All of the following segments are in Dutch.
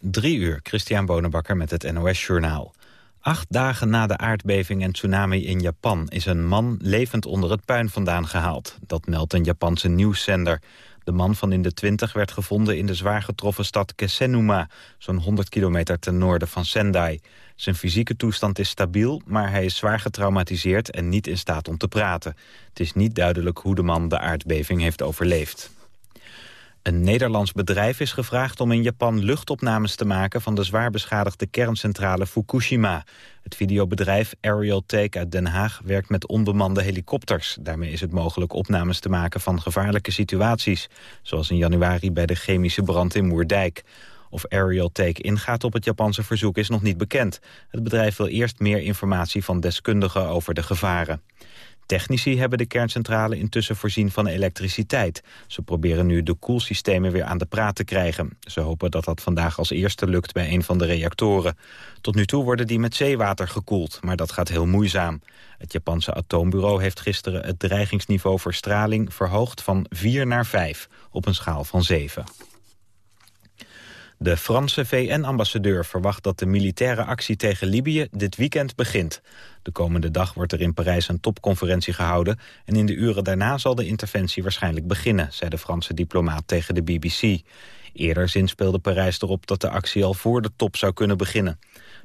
Drie uur, Christian Bonenbakker met het NOS Journaal. Acht dagen na de aardbeving en tsunami in Japan... is een man levend onder het puin vandaan gehaald. Dat meldt een Japanse nieuwszender. De man van in de twintig werd gevonden in de zwaar getroffen stad Kesenuma... zo'n 100 kilometer ten noorden van Sendai. Zijn fysieke toestand is stabiel, maar hij is zwaar getraumatiseerd... en niet in staat om te praten. Het is niet duidelijk hoe de man de aardbeving heeft overleefd. Een Nederlands bedrijf is gevraagd om in Japan luchtopnames te maken van de zwaar beschadigde kerncentrale Fukushima. Het videobedrijf Aerial Take uit Den Haag werkt met onbemande helikopters. Daarmee is het mogelijk opnames te maken van gevaarlijke situaties, zoals in januari bij de chemische brand in Moerdijk. Of Aerial Take ingaat op het Japanse verzoek is nog niet bekend. Het bedrijf wil eerst meer informatie van deskundigen over de gevaren. Technici hebben de kerncentrale intussen voorzien van elektriciteit. Ze proberen nu de koelsystemen weer aan de praat te krijgen. Ze hopen dat dat vandaag als eerste lukt bij een van de reactoren. Tot nu toe worden die met zeewater gekoeld, maar dat gaat heel moeizaam. Het Japanse atoombureau heeft gisteren het dreigingsniveau voor straling verhoogd van 4 naar 5 op een schaal van 7. De Franse VN-ambassadeur verwacht dat de militaire actie tegen Libië dit weekend begint. De komende dag wordt er in Parijs een topconferentie gehouden... en in de uren daarna zal de interventie waarschijnlijk beginnen... zei de Franse diplomaat tegen de BBC. Eerder zinspeelde Parijs erop dat de actie al voor de top zou kunnen beginnen.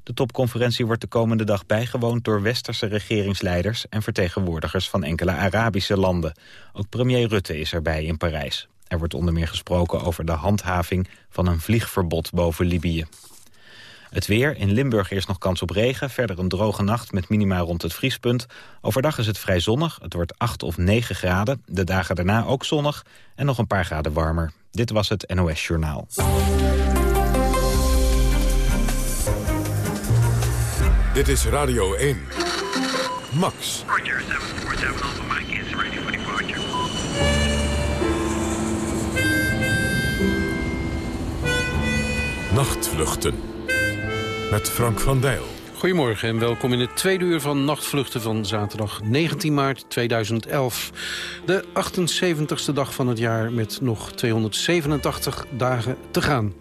De topconferentie wordt de komende dag bijgewoond door westerse regeringsleiders... en vertegenwoordigers van enkele Arabische landen. Ook premier Rutte is erbij in Parijs. Er wordt onder meer gesproken over de handhaving van een vliegverbod boven Libië. Het weer. In Limburg eerst nog kans op regen. Verder een droge nacht met minima rond het vriespunt. Overdag is het vrij zonnig. Het wordt 8 of 9 graden. De dagen daarna ook zonnig en nog een paar graden warmer. Dit was het NOS Journaal. Dit is Radio 1. Max. Roger, 747 Nachtvluchten. Met Frank van Dijl. Goedemorgen en welkom in het tweede uur van Nachtvluchten van zaterdag 19 maart 2011. De 78ste dag van het jaar met nog 287 dagen te gaan.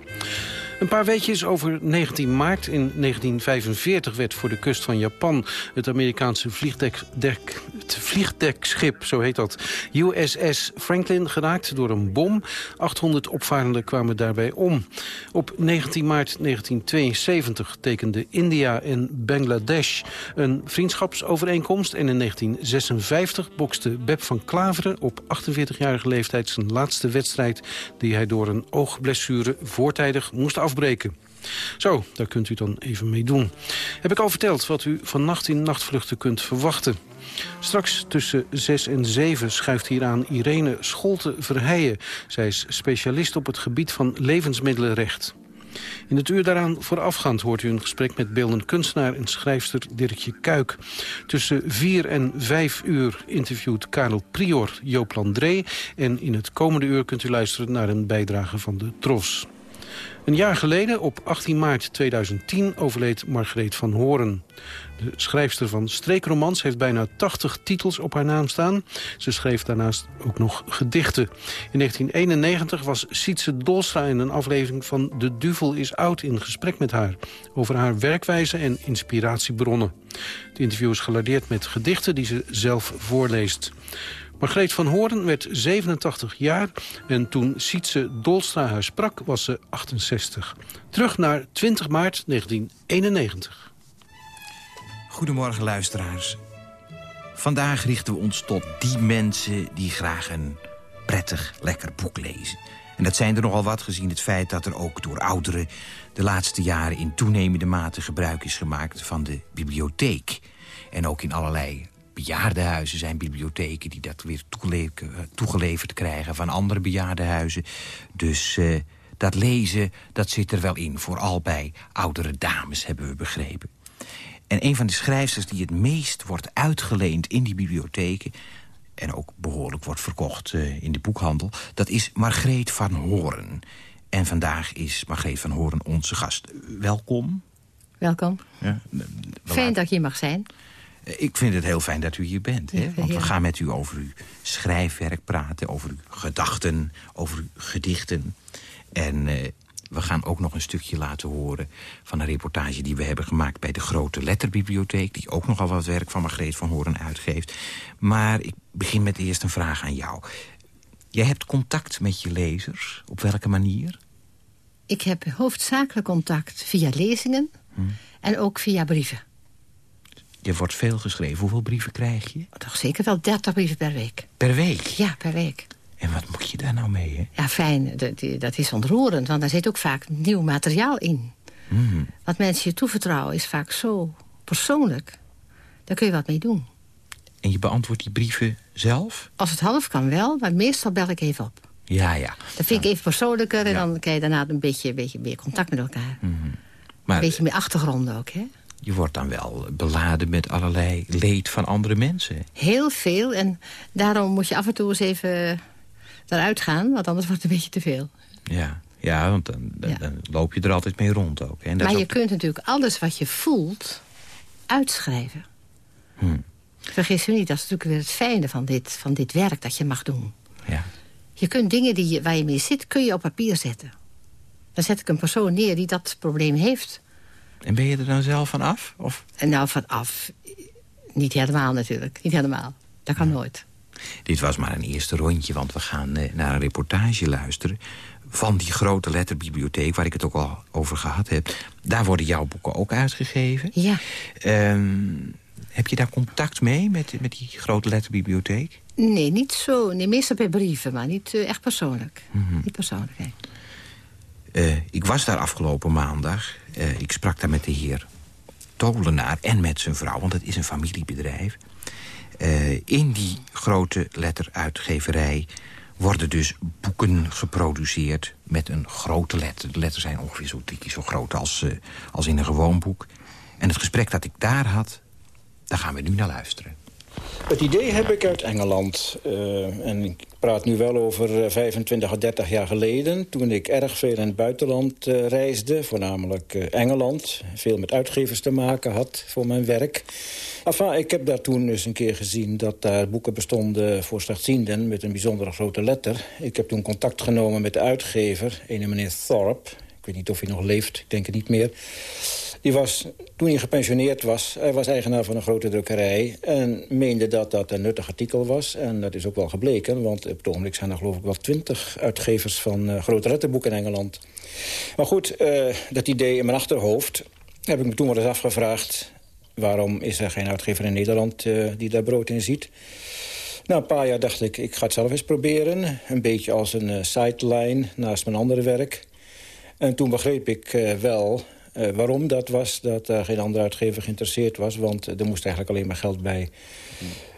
Een paar weetjes over 19 maart. In 1945 werd voor de kust van Japan het Amerikaanse vliegdek, dek, het vliegdekschip, zo heet dat, USS Franklin geraakt door een bom. 800 opvarenden kwamen daarbij om. Op 19 maart 1972 tekenden India en Bangladesh een vriendschapsovereenkomst. En in 1956 bokste Beb van Klaveren op 48-jarige leeftijd zijn laatste wedstrijd... die hij door een oogblessure voortijdig moest Zo, daar kunt u dan even mee doen. Heb ik al verteld wat u vannacht in nachtvluchten kunt verwachten. Straks tussen 6 en 7 schuift hier aan Irene Scholte-Verheijen. Zij is specialist op het gebied van levensmiddelenrecht. In het uur daaraan voorafgaand hoort u een gesprek met beeldend kunstenaar en schrijfster Dirkje Kuik. Tussen 4 en 5 uur interviewt Karel Prior Joop Landré. En in het komende uur kunt u luisteren naar een bijdrage van de Tros. Een jaar geleden, op 18 maart 2010, overleed Margreet van Horen. De schrijfster van streekromans heeft bijna 80 titels op haar naam staan. Ze schreef daarnaast ook nog gedichten. In 1991 was Sietse Dolstra in een aflevering van De Duvel is Oud... in gesprek met haar over haar werkwijze en inspiratiebronnen. Het interview is gelardeerd met gedichten die ze zelf voorleest. Margreet van Hoorn werd 87 jaar en toen Sietse Dolstra haar sprak was ze 68. Terug naar 20 maart 1991. Goedemorgen luisteraars. Vandaag richten we ons tot die mensen die graag een prettig, lekker boek lezen. En dat zijn er nogal wat gezien het feit dat er ook door ouderen... de laatste jaren in toenemende mate gebruik is gemaakt van de bibliotheek. En ook in allerlei bejaardenhuizen zijn bibliotheken... die dat weer toegeleverd krijgen van andere bejaardenhuizen. Dus uh, dat lezen, dat zit er wel in. Vooral bij oudere dames, hebben we begrepen. En een van de schrijfsters die het meest wordt uitgeleend in die bibliotheken... en ook behoorlijk wordt verkocht uh, in de boekhandel... dat is Margreet van Hoorn. En vandaag is Margreet van Hoorn onze gast. Welkom. Welkom. Ja, Fijn dat je hier mag zijn. Ik vind het heel fijn dat u hier bent. Hè? Want we gaan met u over uw schrijfwerk praten, over uw gedachten, over uw gedichten. En uh, we gaan ook nog een stukje laten horen... van een reportage die we hebben gemaakt bij de Grote Letterbibliotheek... die ook nogal wat werk van Margreet van Horen uitgeeft. Maar ik begin met eerst een vraag aan jou. Jij hebt contact met je lezers. Op welke manier? Ik heb hoofdzakelijk contact via lezingen hm. en ook via brieven. Je wordt veel geschreven. Hoeveel brieven krijg je? Toch zeker wel 30 brieven per week. Per week? Ja, per week. En wat moet je daar nou mee, hè? Ja, fijn. Dat, is ontroerend, want daar zit ook vaak nieuw materiaal in. Mm. Wat mensen je toevertrouwen is vaak zo persoonlijk. Daar kun je wat mee doen. En je beantwoordt die brieven zelf? Als het half kan wel, maar meestal bel ik even op. Ja, ja. Dat vind ik even persoonlijker en dan krijg je daarna een beetje, beetje meer contact met elkaar. Mm maar, een beetje meer achtergronden ook, hè? Je wordt dan wel beladen met allerlei leed van andere mensen. Heel veel en daarom moet je af en toe eens even eruit gaan, want anders wordt het een beetje te veel. Ja, ja want dan, dan, loop je er altijd mee rond ook. En maar je kunt natuurlijk alles wat je voelt uitschrijven. Hmm. Vergis je niet, dat is natuurlijk weer het fijne van dit, van dit werk dat je mag doen. Ja. Je kunt dingen die je, waar je mee zit, kun je op papier zetten. Dan zet ik een persoon neer die dat probleem heeft. En ben je er dan zelf van af? Of? En nou, van af. Niet helemaal natuurlijk. Niet helemaal. Dat kan nooit. Dit was maar een eerste rondje, want we gaan eh, naar een reportage luisteren... van die grote letterbibliotheek, waar ik het ook al over gehad heb. Daar worden jouw boeken ook uitgegeven. Ja. Ehm, heb je daar contact mee, met, met die grote letterbibliotheek? Nee, niet zo. Nee, meestal per brieven, maar niet eh, echt persoonlijk. Mhm. Niet persoonlijk, nee. Uh, ik was daar afgelopen maandag. Uh, ik sprak daar met de heer Tolenaar en met zijn vrouw, want het is een familiebedrijf. Uh, in die grote letteruitgeverij worden dus boeken geproduceerd met een grote letter. De letters zijn ongeveer zo zo groot als, als in een gewoon boek. En het gesprek dat ik daar had, daar gaan we nu naar luisteren. Het idee heb ik uit Engeland. Uh, en ik praat nu wel over 25 eh, à 30 jaar geleden... toen ik erg veel in het buitenland uh, reisde, voornamelijk uh, Engeland. Veel met uitgevers te maken had voor mijn werk. Ik heb daar toen eens een keer gezien dat daar boeken bestonden voor slechtzienden... met een bijzondere grote letter. Ik heb toen contact genomen met de uitgever, een meneer Thorpe. Ik weet niet of hij nog leeft, ik denk het niet meer. Die was, toen hij gepensioneerd was, hij was eigenaar van een grote drukkerij... en meende dat dat een nuttig artikel was. En dat is ook wel gebleken, want op het ogenblik zijn er geloof ik wel twintig uitgevers van uh, grote letterboeken in Engeland. Maar goed, uh, dat idee in mijn achterhoofd heb ik me toen wel eens afgevraagd... waarom is er geen uitgever in Nederland uh, die daar brood in ziet... Na een paar jaar dacht ik, ik ga het zelf eens proberen. Een beetje als een sideline naast mijn andere werk. En toen begreep ik wel uh, waarom dat was, dat er geen andere uitgever geïnteresseerd was. Want er moest eigenlijk alleen maar geld bij.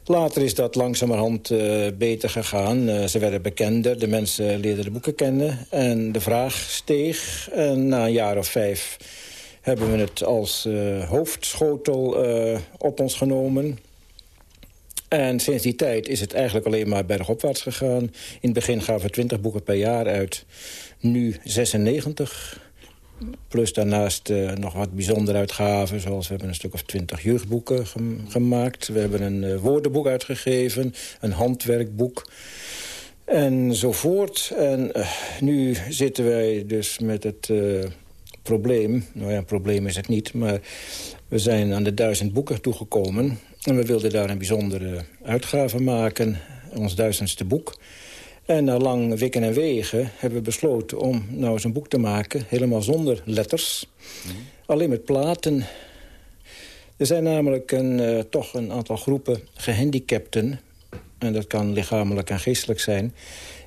Later is dat langzamerhand uh, beter gegaan. Ze werden bekender, de mensen leerden de boeken kennen. En de vraag steeg. En na een jaar of vijf hebben we het als hoofdschotel op ons genomen. En sinds die tijd is het eigenlijk alleen maar bergopwaarts gegaan. In het begin gaven we 20 boeken per jaar uit. Nu 96. Plus daarnaast uh, nog wat bijzondere uitgaven. Zoals we hebben een stuk of twintig jeugdboeken gemaakt. We hebben een uh, woordenboek uitgegeven. Een handwerkboek. Enzovoort. En uh, nu zitten wij dus met het probleem. Nou ja, probleem is het niet. Maar we zijn aan de duizend boeken toegekomen. En we wilden daar een bijzondere uitgave maken. Ons duizendste boek. En na lang wikken en wegen hebben we besloten om nou eens een boek te maken... helemaal zonder letters, alleen met platen. Er zijn namelijk een, uh, toch een aantal groepen gehandicapten... en dat kan lichamelijk en geestelijk zijn...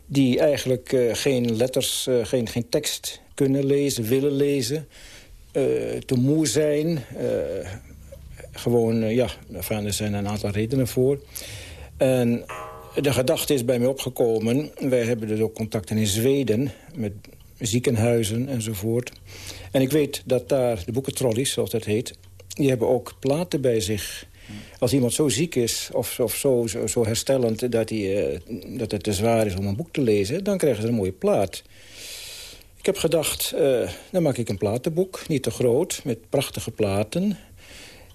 die eigenlijk uh, geen letters, uh, geen, geen tekst kunnen lezen, willen lezen... te moe zijn. gewoon, ja, er zijn een aantal redenen voor. En de gedachte is bij mij opgekomen. Wij hebben dus ook contacten in Zweden met ziekenhuizen enzovoort. En ik weet dat daar de boekentrollies, zoals dat heet... die hebben ook platen bij zich. Als iemand zo ziek is of, of zo, zo, zo, herstellend dat, uh, dat het te zwaar is om een boek te lezen... dan krijgen ze een mooie plaat. Ik heb gedacht, uh, dan maak ik een platenboek, niet te groot, met prachtige platen...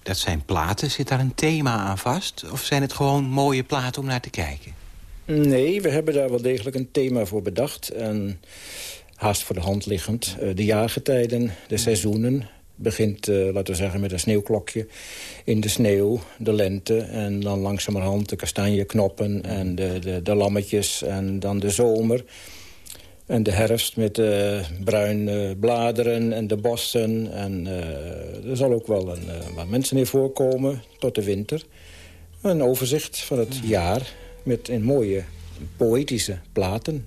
Dat zijn platen. Zit daar een thema aan vast? Of zijn het gewoon mooie platen om naar te kijken? Nee, we hebben daar wel degelijk een thema voor bedacht. En haast voor de hand liggend. de jaargetijden, de seizoenen, begint, laten we zeggen, met een sneeuwklokje in de sneeuw, de lente... en dan langzamerhand de kastanjeknoppen en de, de, de lammetjes en dan de zomer... En de herfst met de bruine bladeren en de bossen. En uh, er zal ook wel een, uh, wat mensen in voorkomen tot de winter. Een overzicht van het jaar met een mooie poëtische platen.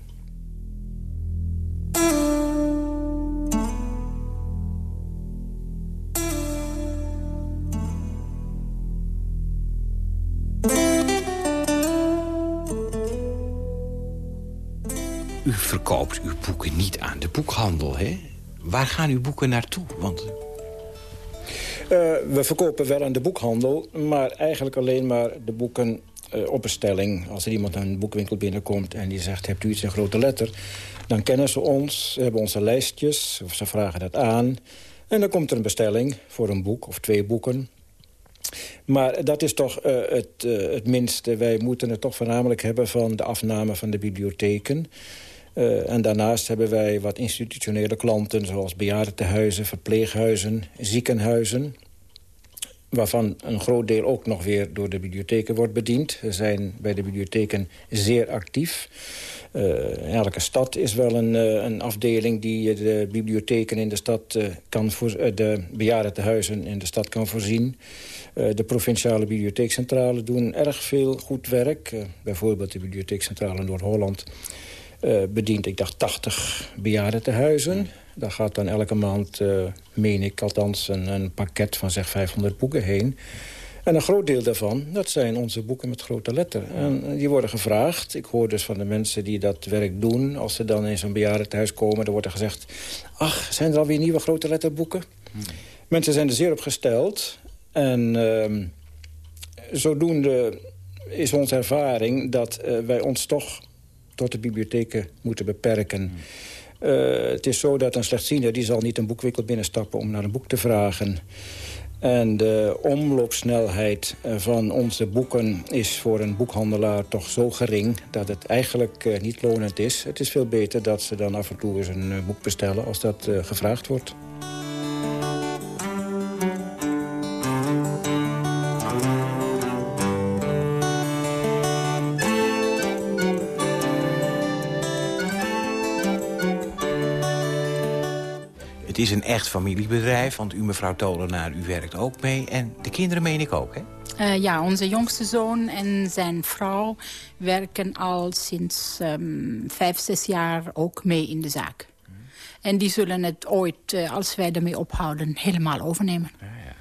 Verkoopt uw boeken niet aan de boekhandel, hè? Waar gaan uw boeken naartoe? Want... Uh, we verkopen wel aan de boekhandel, maar eigenlijk alleen maar de boeken uh, op bestelling. Als er iemand naar een boekwinkel binnenkomt en die zegt... hebt u iets in grote letter? Dan kennen ze ons, hebben onze lijstjes, of ze vragen dat aan. En dan komt er een bestelling voor een boek of twee boeken. Maar dat is toch uh, het, het minste. Wij moeten het toch voornamelijk hebben van de afname van de bibliotheken. Uh, en daarnaast hebben wij wat institutionele klanten... zoals bejaardentehuizen, verpleeghuizen, ziekenhuizen... waarvan een groot deel ook nog weer door de bibliotheken wordt bediend. We zijn bij de bibliotheken zeer actief. Uh, elke stad is wel een, uh, een, afdeling die de bibliotheken in de stad kan voor, de bejaardentehuizen in de stad kan voorzien. de provinciale bibliotheekcentrale doen erg veel goed werk. bijvoorbeeld de bibliotheekcentrale Noord-Holland uh, bedient, ik dacht, 80 bejaardentehuizen. Daar gaat dan elke maand, uh, meen ik althans, een, een, pakket van zeg 500 boeken heen. En een groot deel daarvan, dat zijn onze boeken met grote letter. En die worden gevraagd. Ik hoor dus van de mensen die dat werk doen... als ze dan in zo'n bejaardentehuis komen, dan wordt er gezegd... ach, zijn er alweer nieuwe grote letterboeken? Hmm. Mensen zijn er zeer op gesteld. En uh, zodoende is onze ervaring dat uh, wij ons toch tot de bibliotheken moeten beperken. Uh, het is zo dat een slechtziende die zal niet een boekwinkel binnenstappen om naar een boek te vragen. En de omloopsnelheid van onze boeken is voor een boekhandelaar toch zo gering... dat het eigenlijk uh, niet lonend is. Het is veel beter dat ze dan af en toe eens een boek bestellen als dat gevraagd wordt. Het is een echt familiebedrijf, want u, mevrouw Tolenaar, u werkt ook mee. En de kinderen meen ik ook, hè? Uh, ja, onze jongste zoon en zijn vrouw werken al sinds um, vijf, zes jaar ook mee in de zaak. Hmm. En die zullen het ooit, uh, als wij ermee ophouden, helemaal overnemen. Ja, ja.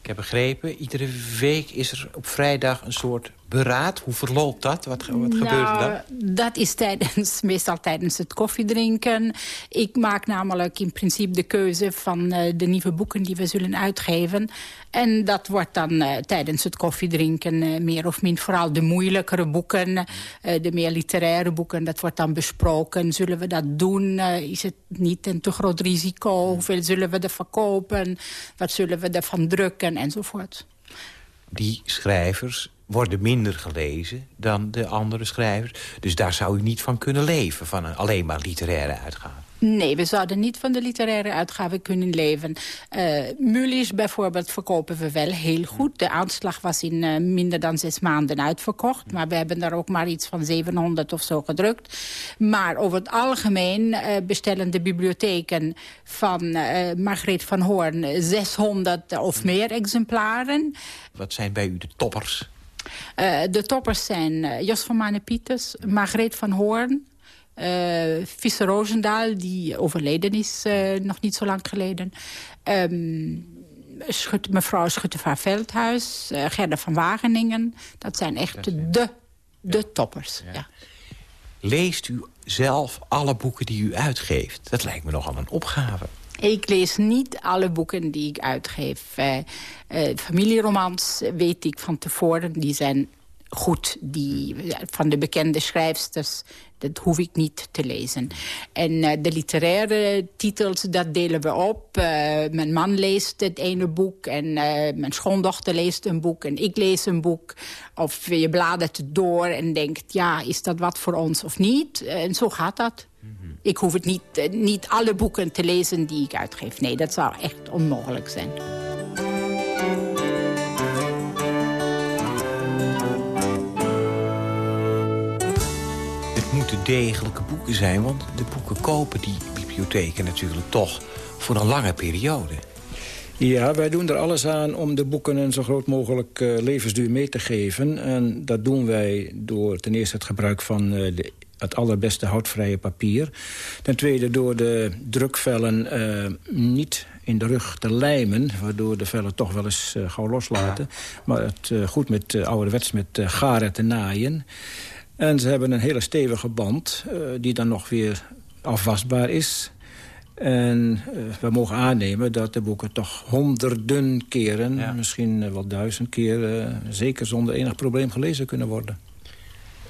Ik heb begrepen, iedere week is er op vrijdag een soort beraad? Hoe verloopt dat? Wat, wat nou, gebeurt er dan? Dat is tijdens, meestal tijdens het koffiedrinken. Ik maak namelijk in principe de keuze van uh, de nieuwe boeken die we zullen uitgeven. En dat wordt dan uh, tijdens het koffiedrinken uh, meer of min. Vooral de moeilijkere boeken, de meer literaire boeken. Dat wordt dan besproken. Zullen we dat doen? is het niet een te groot risico? Hoeveel zullen we er verkopen? Wat zullen we ervan drukken? Enzovoort. Die schrijvers worden minder gelezen dan de andere schrijvers. Dus daar zou u niet van kunnen leven, van een alleen maar literaire uitgave. Nee, we zouden niet van de literaire uitgave kunnen leven. Uh, Mulisch bijvoorbeeld verkopen we wel heel goed. De aanslag was in uh, minder dan zes maanden uitverkocht. Maar we hebben daar ook maar iets van 700 of zo gedrukt. Maar over het algemeen uh, bestellen de bibliotheken van Margreet van Hoorn 600 of meer exemplaren. Wat zijn bij u de toppers? Uh, de toppers zijn uh, Jos van Mane-Pieters, Margreet van Hoorn... Uh, Visser Roosendaal, die overleden is nog niet zo lang geleden... Um, Schut, mevrouw Schutte-Veldhuis, Gerda van Wageningen. Dat zijn echt de, de toppers. Ja. Ja. Leest u zelf alle boeken die u uitgeeft? Dat lijkt me nogal een opgave. Ik lees niet alle boeken die ik uitgeef. Uh, uh, familieromans weet ik van tevoren, die zijn goed. Die, van de bekende schrijfsters, Dat hoef ik niet te lezen. En eh, de literaire titels, dat delen we op. Mijn man leest het ene boek en mijn schoondochter leest een boek en ik lees een boek. Of je bladert het door en denkt, ja, is dat wat voor ons of niet? En zo gaat dat. Mhm. Ik hoef het niet, niet alle boeken te lezen die ik uitgeef. Nee, dat zou echt onmogelijk zijn. moeten degelijke boeken zijn. Want de boeken kopen die bibliotheken natuurlijk toch voor een lange periode. Ja, wij doen er alles aan om de boeken een zo groot mogelijk uh, levensduur mee te geven. En dat doen wij door ten eerste het gebruik van uh, de, het allerbeste houtvrije papier. Ten tweede door de drukvellen uh, niet in de rug te lijmen... waardoor de vellen toch wel eens gauw loslaten. Maar het goed met ouderwets met garen te naaien. En ze hebben een hele stevige band uh, die dan nog weer afwasbaar is. En uh, we mogen aannemen dat de boeken toch honderden keren... Ja. misschien wel duizend keer uh, zeker zonder enig probleem gelezen kunnen worden.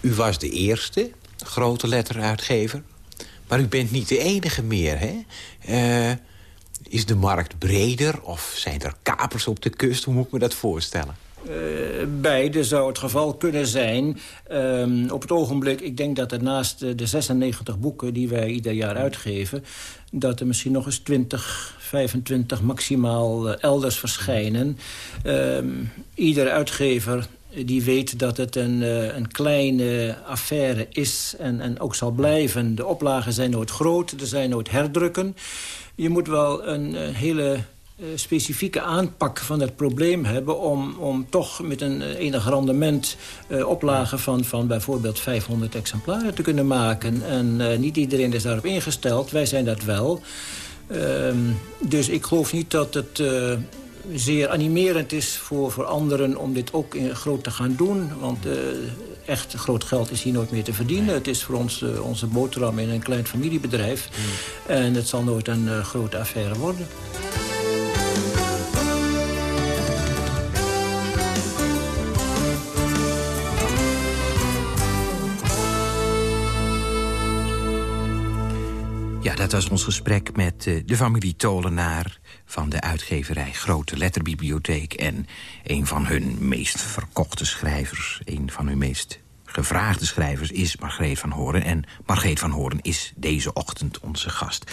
U was de eerste grote letteruitgever. Maar u bent niet de enige meer, hè? is de markt breder of zijn er kapers op de kust? Hoe moet ik me dat voorstellen? Uh, beide zou het geval kunnen zijn. Um, op het ogenblik, ik denk dat er naast de 96 boeken die wij ieder jaar uitgeven... dat er misschien nog eens 20, 25 maximaal uh, elders verschijnen. Um, ieder uitgever die weet dat het een, uh, een kleine affaire is en, en ook zal blijven. De oplagen zijn nooit groot, er zijn nooit herdrukken. Je moet wel een hele eh, specifieke aanpak van het probleem hebben... om, om toch met een eh, enig rendement oplagen van, van bijvoorbeeld 500 exemplaren te kunnen maken. En niet iedereen is daarop ingesteld. Wij zijn dat wel. Uh, dus ik geloof niet dat het zeer animerend is voor, voor anderen... om dit ook in, groot te gaan doen. Want echt groot geld is hier nooit meer te verdienen. Het is voor ons onze boterham in een klein familiebedrijf. Mm. En het zal nooit een grote affaire worden. Dat was ons gesprek met uh, de familie Tolenaar... van de uitgeverij Grote Letterbibliotheek... en een van hun meest verkochte schrijvers... een van hun meest gevraagde schrijvers is Margreet van Horen. En Margreet van Horen is deze ochtend onze gast.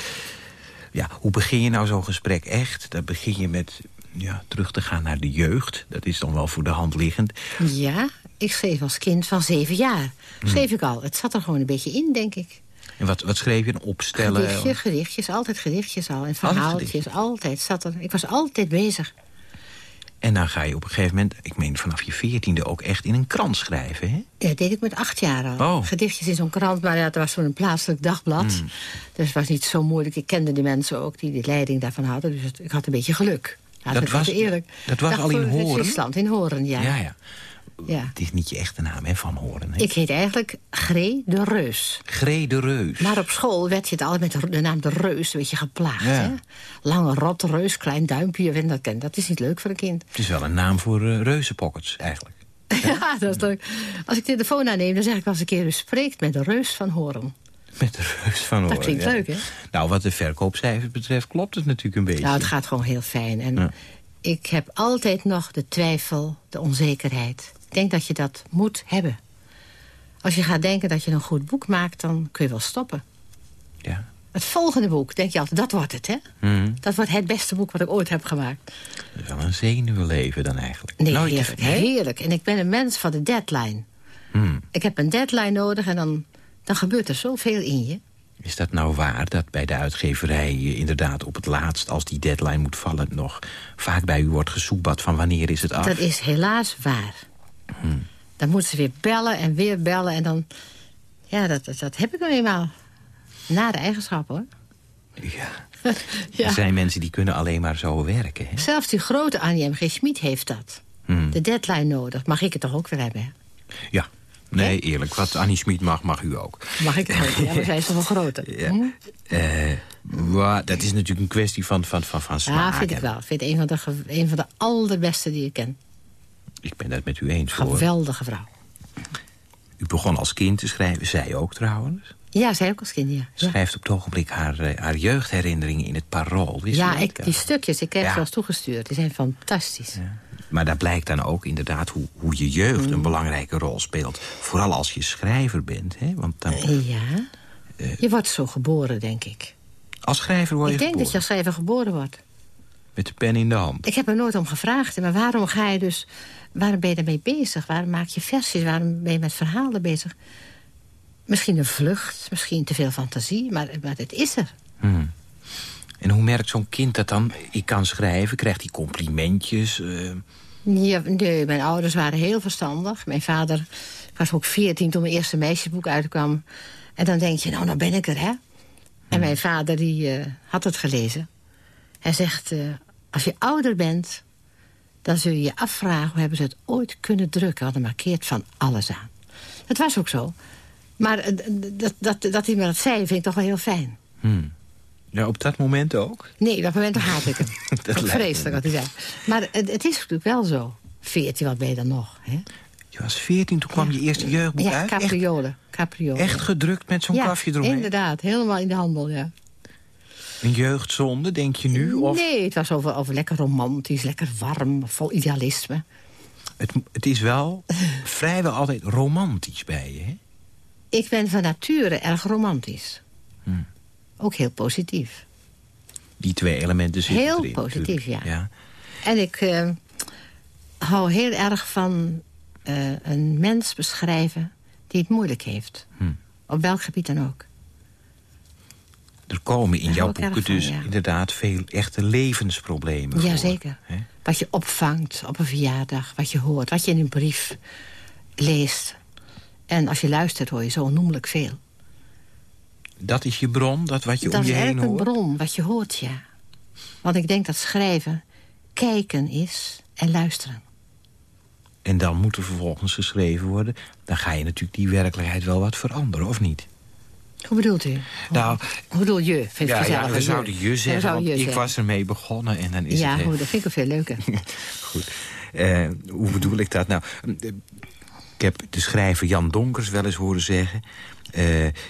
Ja, hoe begin je nou zo'n gesprek echt? Dan begin je met ja, terug te gaan naar de jeugd. Dat is dan wel voor de hand liggend. Ja, ik schreef als kind van zeven jaar. Schreef hmm. ik al. Het zat er gewoon een beetje in, denk ik. En wat, wat schreef je? Opstellen? Gedichtje, gedichtjes, altijd gedichtjes al. En verhaaltjes, altijd, altijd zat er. Ik was altijd bezig. En dan ga je op een gegeven moment, ik meen vanaf je veertiende... ook echt in een krant schrijven, hè? Ja, dat deed ik met acht jaar al. Oh. Gedichtjes in zo'n krant, maar ja, het was zo'n plaatselijk dagblad. Mm. Dus het was niet zo moeilijk. Ik kende die mensen ook die de leiding daarvan hadden. Dus het, ik had een beetje geluk. dat was, eerlijk. Dat was al in Horen? Friesland, in Horen, ja. Ja, ja. Ja. Het is niet je echte naam, hè, Van Horen. Hè? Ik heet eigenlijk Gree de Reus. Gree de Reus. Maar op school werd je het altijd met de naam de Reus een beetje geplaagd. Hè? Lange rot, reus, klein duimpje. Dat, dat is niet leuk voor een kind. Het is wel een naam voor uh, reuzenpockets, eigenlijk. ja, dat is leuk. Als ik de telefoon aanneem, dan zeg ik wel eens een keer... u spreekt met de Reus van Horen. Met de reus van Horen. Dat klinkt leuk, hè? Nou, wat de verkoopcijfers betreft klopt het natuurlijk een beetje. Nou, het gaat gewoon heel fijn. En ik heb altijd nog de twijfel, de onzekerheid. Ik denk dat je dat moet hebben. Als je gaat denken dat je een goed boek maakt, dan kun je wel stoppen. Ja. Het volgende boek, denk je altijd, dat wordt het, hè? Mm. Dat wordt het beste boek wat ik ooit heb gemaakt. Dat is wel een zenuwleven dan eigenlijk. Nee, Nooit heerlijk, heerlijk. En ik ben een mens van de deadline. Mm. Ik heb een deadline nodig en dan, dan gebeurt er zoveel in je. Is dat nou waar, dat bij de uitgeverij inderdaad op het laatst... als die deadline moet vallen, nog vaak bij u wordt gesoepbad van wanneer is het af? Dat is helaas waar. Hmm. Dan moeten ze weer bellen en weer bellen en dan... Ja, dat, dat, heb ik nou eenmaal. Na de eigenschap, hoor. Ja. ja. Er zijn mensen die kunnen alleen maar zo werken. Hè? Zelfs die grote Annie M. G. Schmid heeft dat. Hmm. De deadline nodig. Mag ik het toch ook weer hebben? Ja, Nee, eerlijk. Wat Annie Schmid mag, mag u ook. Mag ik ook? Ja, maar zij is toch wel groter. Ja. Hm? Uh, dat is natuurlijk een kwestie van, van, van, van smaak. Ja, vind ik wel. Ik vind een van, de, een van de allerbeste die ik ken. Ik ben het met u eens. Geweldige vrouw. U begon als kind te schrijven, zij ook trouwens. Ja, zij ook als kind, ja. Schrijft op het ogenblik haar, eh, haar jeugdherinneringen in het Parool. Wist Ja, ik, die stukjes, ik heb Ja. ze als toegestuurd. Die zijn fantastisch. Maar daar blijkt dan ook inderdaad hoe, hoe je jeugd Mm. een belangrijke rol speelt. Vooral als je schrijver bent. Hè? Want dan, Ja. Je wordt zo geboren, denk ik. als schrijver word je Ik denk dat je als schrijver geboren wordt. Met de pen in de hand. Ik heb er nooit om gevraagd. Maar waarom ga je dus... Waarom ben je ermee bezig? Waarom maak je versies? Waarom ben je met verhalen bezig? Misschien een vlucht, misschien te veel fantasie, maar, maar het is er. Hmm. En hoe merkt zo'n kind dat dan? Ik kan schrijven, krijgt hij complimentjes? eh, Ja, nee, mijn ouders waren heel verstandig. Mijn vader was ook veertien toen mijn eerste meisjesboek uitkwam. En dan denk je, nou, nou ben ik er, hè? En mijn vader die, eh, had het gelezen. Hij zegt, eh, als je ouder bent... dan zul je je afvragen hoe hebben ze het ooit kunnen drukken. Want er markeert van alles aan. Dat was ook zo. Maar eh, dat, dat, dat hij me dat zei, vind ik toch wel heel fijn. hmm. Ja, op dat moment ook? Nee, op dat moment haat ik hem. Dat vreselijk wat hij zei. Maar het, het is natuurlijk wel zo. Veertien, wat ben je dan nog? Hè? Je was veertien, toen kwam je eerste jeugdboek Ja, uit? Echt, capriolen. capriolen. echt gedrukt met zo'n ja, kafje eromheen? inderdaad. Helemaal in de handel, ja. Een jeugdzonde, denk je nu? Of Nee, het was over, over lekker romantisch, lekker warm, vol idealisme. het, het is wel vrijwel altijd romantisch bij je, hè? Ik ben van nature erg romantisch. Hmm. Ook heel positief. Die twee elementen zitten Heel erin. positief, ja. En ik eh, hou heel erg van eh, een mens beschrijven die het moeilijk heeft. Hmm. Op welk gebied dan ook. Er komen in jouw boeken van, dus ja. inderdaad veel echte levensproblemen Jazeker. Wat je opvangt op een verjaardag, wat je hoort, wat je in een brief leest. En als je luistert hoor je zo onnoemelijk veel. Dat is je bron, dat wat je dat om je is heen eigenlijk een hoort? bron, wat je hoort, ja. Want ik denk dat schrijven kijken is en luisteren. En dan moet er vervolgens geschreven worden. Dan ga je natuurlijk die werkelijkheid wel wat veranderen, of niet? Hoe bedoelt u? Nou, Hoe bedoel je? Vind ja, ja, we zouden je Ja, zeggen, je ik zeggen. was ermee begonnen en dan is ja, het... hè, dat vind ik veel leuker. Goed. Eh, hoe bedoel ik dat nou? Eh, Ik heb de schrijver Jan Donkers wel eens horen zeggen... eh,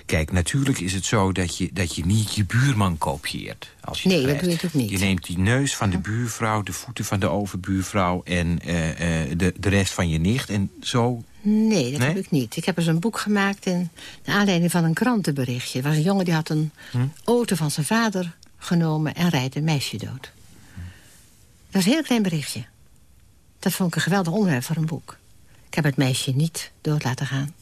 kijk, natuurlijk is het zo dat je, dat je niet je buurman kopieert. Als je Nee, dat doe je natuurlijk niet. Je neemt die neus van de buurvrouw, de voeten van de overbuurvrouw... en de, de rest van je nicht en zo... Nee, dat Nee? heb ik niet. Ik heb eens een boek gemaakt in de aanleiding van een krantenberichtje. Er was een jongen die had een Hm? auto van zijn vader genomen... en rijdt een meisje dood. Dat was een heel klein berichtje. Dat vond ik een geweldig onderwerp voor een boek. Ik heb het meisje niet dood laten gaan.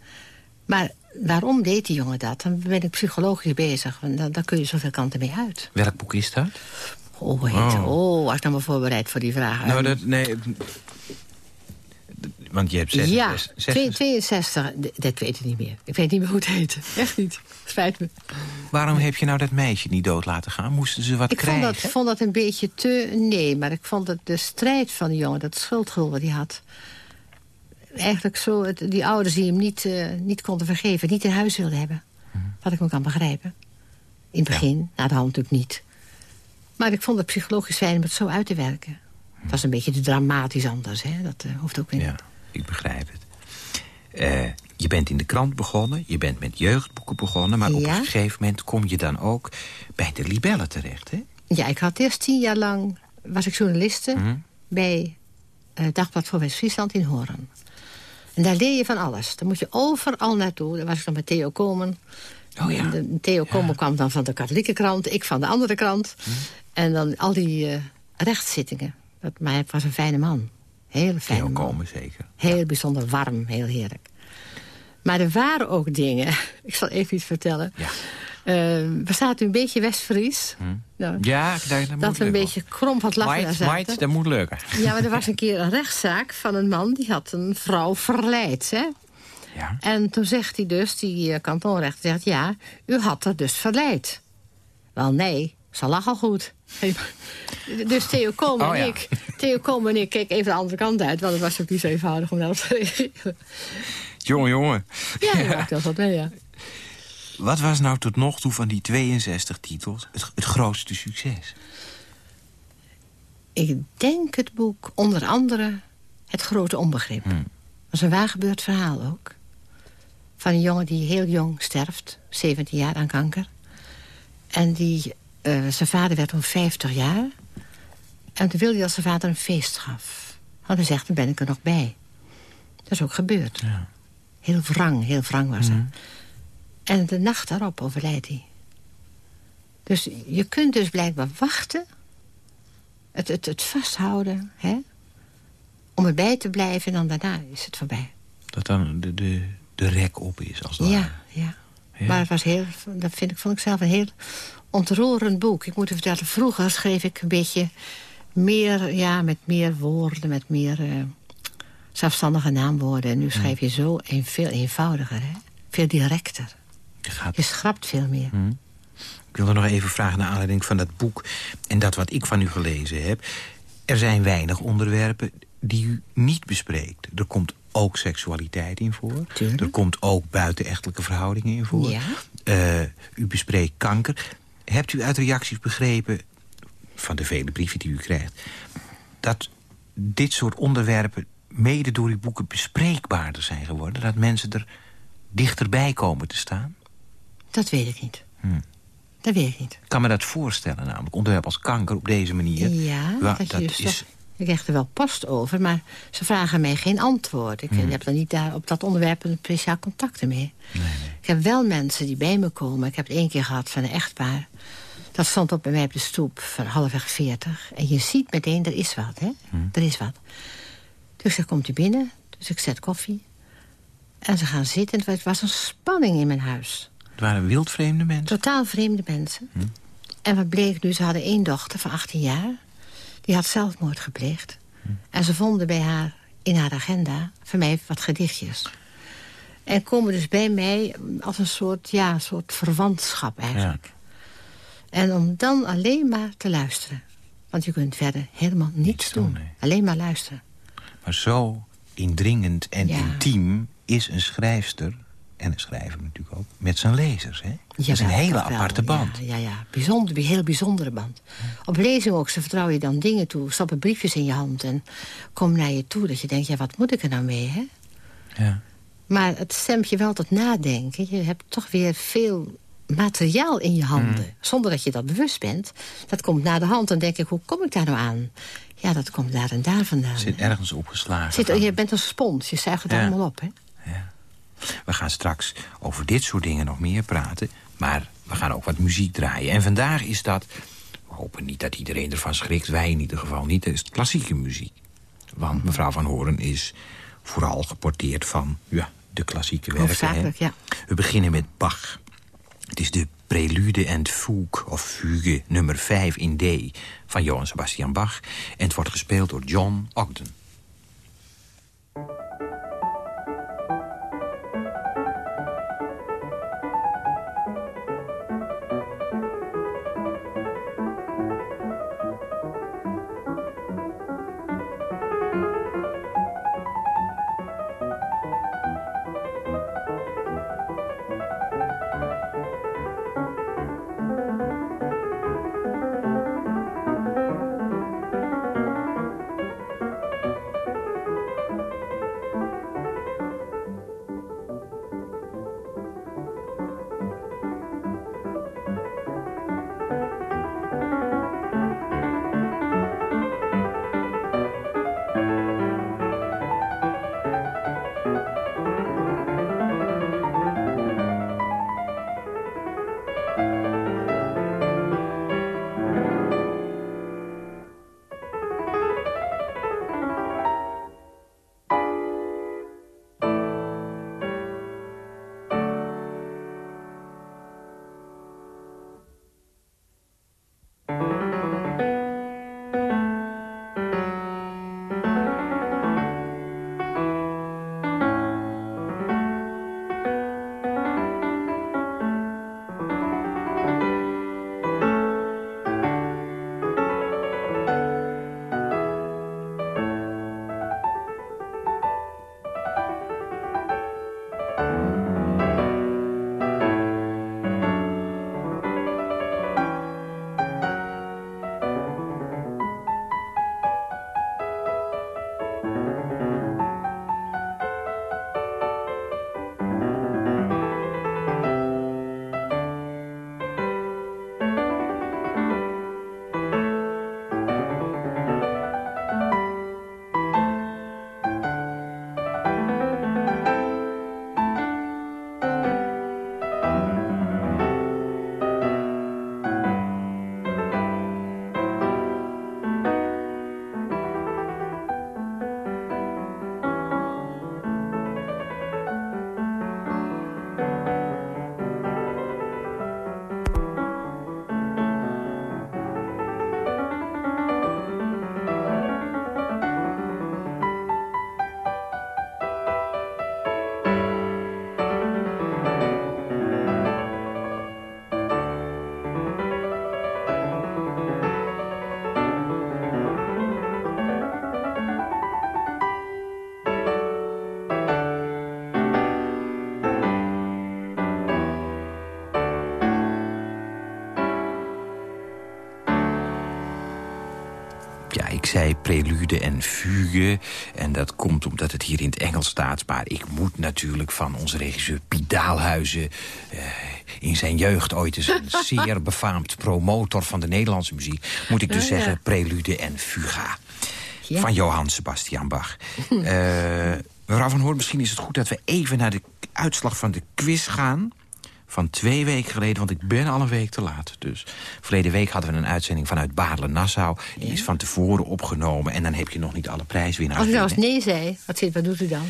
Maar waarom deed die jongen dat? Dan ben ik psychologisch bezig. Want dan, dan kun je zoveel kanten mee uit. Welk boek is dat? Oh, heet, Oh. oh. was ik nou maar voorbereid voor die vraag. Nou, dat, nee... Want je hebt zes, ja, zes- zes- twee- 62, d- dat weet ik niet meer. Ik weet niet meer hoe het heet. Echt niet. Spijt me. Waarom heb je nou dat meisje niet dood laten gaan? Moesten ze wat Ik vond krijgen? dat, vond dat een beetje te... Nee, maar ik vond dat de strijd van die jongen, dat schuldgevoel wat hij had... eigenlijk zo, het- die ouders die hem niet, eh, niet konden vergeven... niet in huis wilden hebben. Wat ik me kan begrijpen. In het begin, na de hand natuurlijk niet. Maar ik vond het psychologisch fijn om het zo uit te werken. Het was een beetje te dramatisch anders, hè. Dat eh, hoeft ook weer Ja, niet. Ik begrijp het. Eh, je bent in de krant begonnen, je bent met jeugdboeken begonnen... maar op een gegeven moment kom je dan ook bij de libellen terecht, hè? Ja, ik had eerst tien jaar lang... was ik journaliste Mhm. bij eh, Dagblad voor West-Friesland in Horen. En daar leer je van alles. Dan moet je overal naartoe. Daar was ik dan met Theo Komen. Oh ja. De- Theo Komen kwam dan van de katholieke krant. Ik van de andere krant. Mhm. En dan al die eh, rechtszittingen. Dat, maar hij was een fijne man. Hele fijne Theo man. komen, zeker. Heel bijzonder warm, heel heerlijk. Maar er waren ook dingen... ik zal even iets vertellen. Ja. Eh, bestaat u een beetje West-Fries? Nou, Ja, daar, moet dat we een beetje krom van het lachen Might, might, dat moet lukken. Ja, maar er was een keer een rechtszaak van een man... die had een vrouw verleid, hè? Ja. En toen zegt hij dus, die eh, kantonrechter zegt... ja, u had haar dus verleid. Wel, nee, ze lag al goed. dus Theo Komen Oh, en ja. ik... Theo en ik keek even de andere kant uit... want het was ook niet zo eenvoudig om daarop te reageren. Jongen, jongen. Ja, je maakt wel wat mee, ja. Wat was nou tot nog toe van die 62 titels het, het grootste succes? Ik denk het boek, onder andere... Het Grote Onbegrip. Hmm. Dat is een waargebeurd verhaal ook. Van een jongen die heel jong sterft. 17 jaar aan kanker. En die, eh, zijn vader werd toen 50 jaar. En toen wilde hij dat zijn vader een feest gaf. Want hij zegt, dan ben ik er nog bij. Dat is ook gebeurd. Ja. Heel wrang, heel wrang was hij. En de nacht daarop overlijdt hij. Dus je kunt dus blijkbaar wachten. Het, het, het vasthouden, hè? Om erbij te blijven en dan daarna is het voorbij. Dat dan de, de, de rek op is, als het Ja, ja. Ja. Maar het was heel, dat vind ik, vond ik zelf een heel ontroerend boek. Ik moet u vertellen, vroeger schreef ik een beetje meer, ja, met meer woorden, met meer eh, zelfstandige naamwoorden. En nu schrijf je zo een, veel eenvoudiger, hè? veel directer. Je gaat Je schrapt veel meer. Ik wilde nog even vragen naar aanleiding van dat boek... en dat wat ik van u gelezen heb. Er zijn weinig onderwerpen die u niet bespreekt. Er komt ook seksualiteit in voor. Tuurlijk. Er komt ook buitenechtelijke verhoudingen in voor. Ja. Eh, u bespreekt kanker. Hebt u uit reacties begrepen, van de vele brieven die u krijgt... dat dit soort onderwerpen mede door uw boeken bespreekbaarder zijn geworden? Dat mensen er dichterbij komen te staan? Dat weet ik niet. Hmm. Dat weet ik niet. Ik kan me dat voorstellen, namelijk onderwerp als kanker op deze manier. Ja, Wa- dat, je dus is, toch- ik krijg er wel post over, maar ze vragen mij geen antwoord. Ik Hmm. heb dan niet daar op dat onderwerp een speciaal contacten mee. Ik heb wel mensen die bij me komen. Ik heb het één keer gehad van een echtpaar. Dat stond op bij mij op de stoep van halfweg 40. En je ziet meteen, er is wat, hè? Hmm. Er is wat. Dus ik komt u binnen, dus ik zet koffie. En ze gaan zitten. Het was een spanning in mijn huis. het waren wildvreemde mensen. Totaal vreemde mensen. En wat bleek nu, ze hadden één dochter van 18 jaar. Die had zelfmoord gepleegd. En ze vonden bij haar, in haar agenda, voor mij wat gedichtjes. En komen dus bij mij als een soort, ja, soort verwantschap eigenlijk. En om dan alleen maar te luisteren. Want je kunt verder helemaal niets, Niets doen, doen. nee. Alleen maar luisteren. Maar zo indringend en Ja. intiem is een schrijfster... en een schrijver natuurlijk ook, met zijn lezers. Hè? dat is een hele wel. aparte band. Ja, ja, ja. Bijzonder, een heel bijzondere band. Op lezing ook, ze vertrouwen je dan dingen toe. Stappen briefjes in je hand en komen naar je toe. Dat je denkt, ja, wat moet ik er nou mee, hè? Ja. Maar het stemt je wel tot nadenken. Je hebt toch weer veel materiaal in je handen. Mm. Zonder dat je dat bewust bent. Dat komt naar de hand. Dan denk ik, hoe kom ik daar nou aan? Ja, dat komt daar en daar vandaan. Zit ergens opgeslagen. Zit, je bent een spons, je zuigt het Ja. allemaal op, hè? We gaan straks over dit soort dingen nog meer praten. Maar we gaan ook wat muziek draaien. En vandaag is dat... We hopen niet dat iedereen ervan schrikt. Wij in ieder geval niet. Het is klassieke muziek. Want mevrouw Van Horen is vooral geporteerd van ja, de klassieke werken. ja. We beginnen met Bach. Het is de Prelude en Fugue, of Fugue, nummer 5 in D... van Johann Sebastian Bach. En het wordt gespeeld door John Ogden. Prelude en fugue. En dat komt omdat het hier in het Engels staat. Maar ik moet natuurlijk van onze regisseur Piet Daalhuizen... Eh, in zijn jeugd ooit eens een zeer befaamd promotor van de Nederlandse muziek... moet ik dus Ja, ja. zeggen prelude en fuga. Ja. Van Johann Sebastian Bach. Eh, mevrouw Van Hoorn, misschien is het goed dat we even naar de uitslag van de quiz gaan van twee weken geleden, want ik ben al een week te laat. Dus verleden week hadden we een uitzending vanuit Baarle-Nassau. Die is van tevoren opgenomen en dan heb je nog niet alle prijswinnaars Als u nou nee zei, wat, zit, wat doet u dan?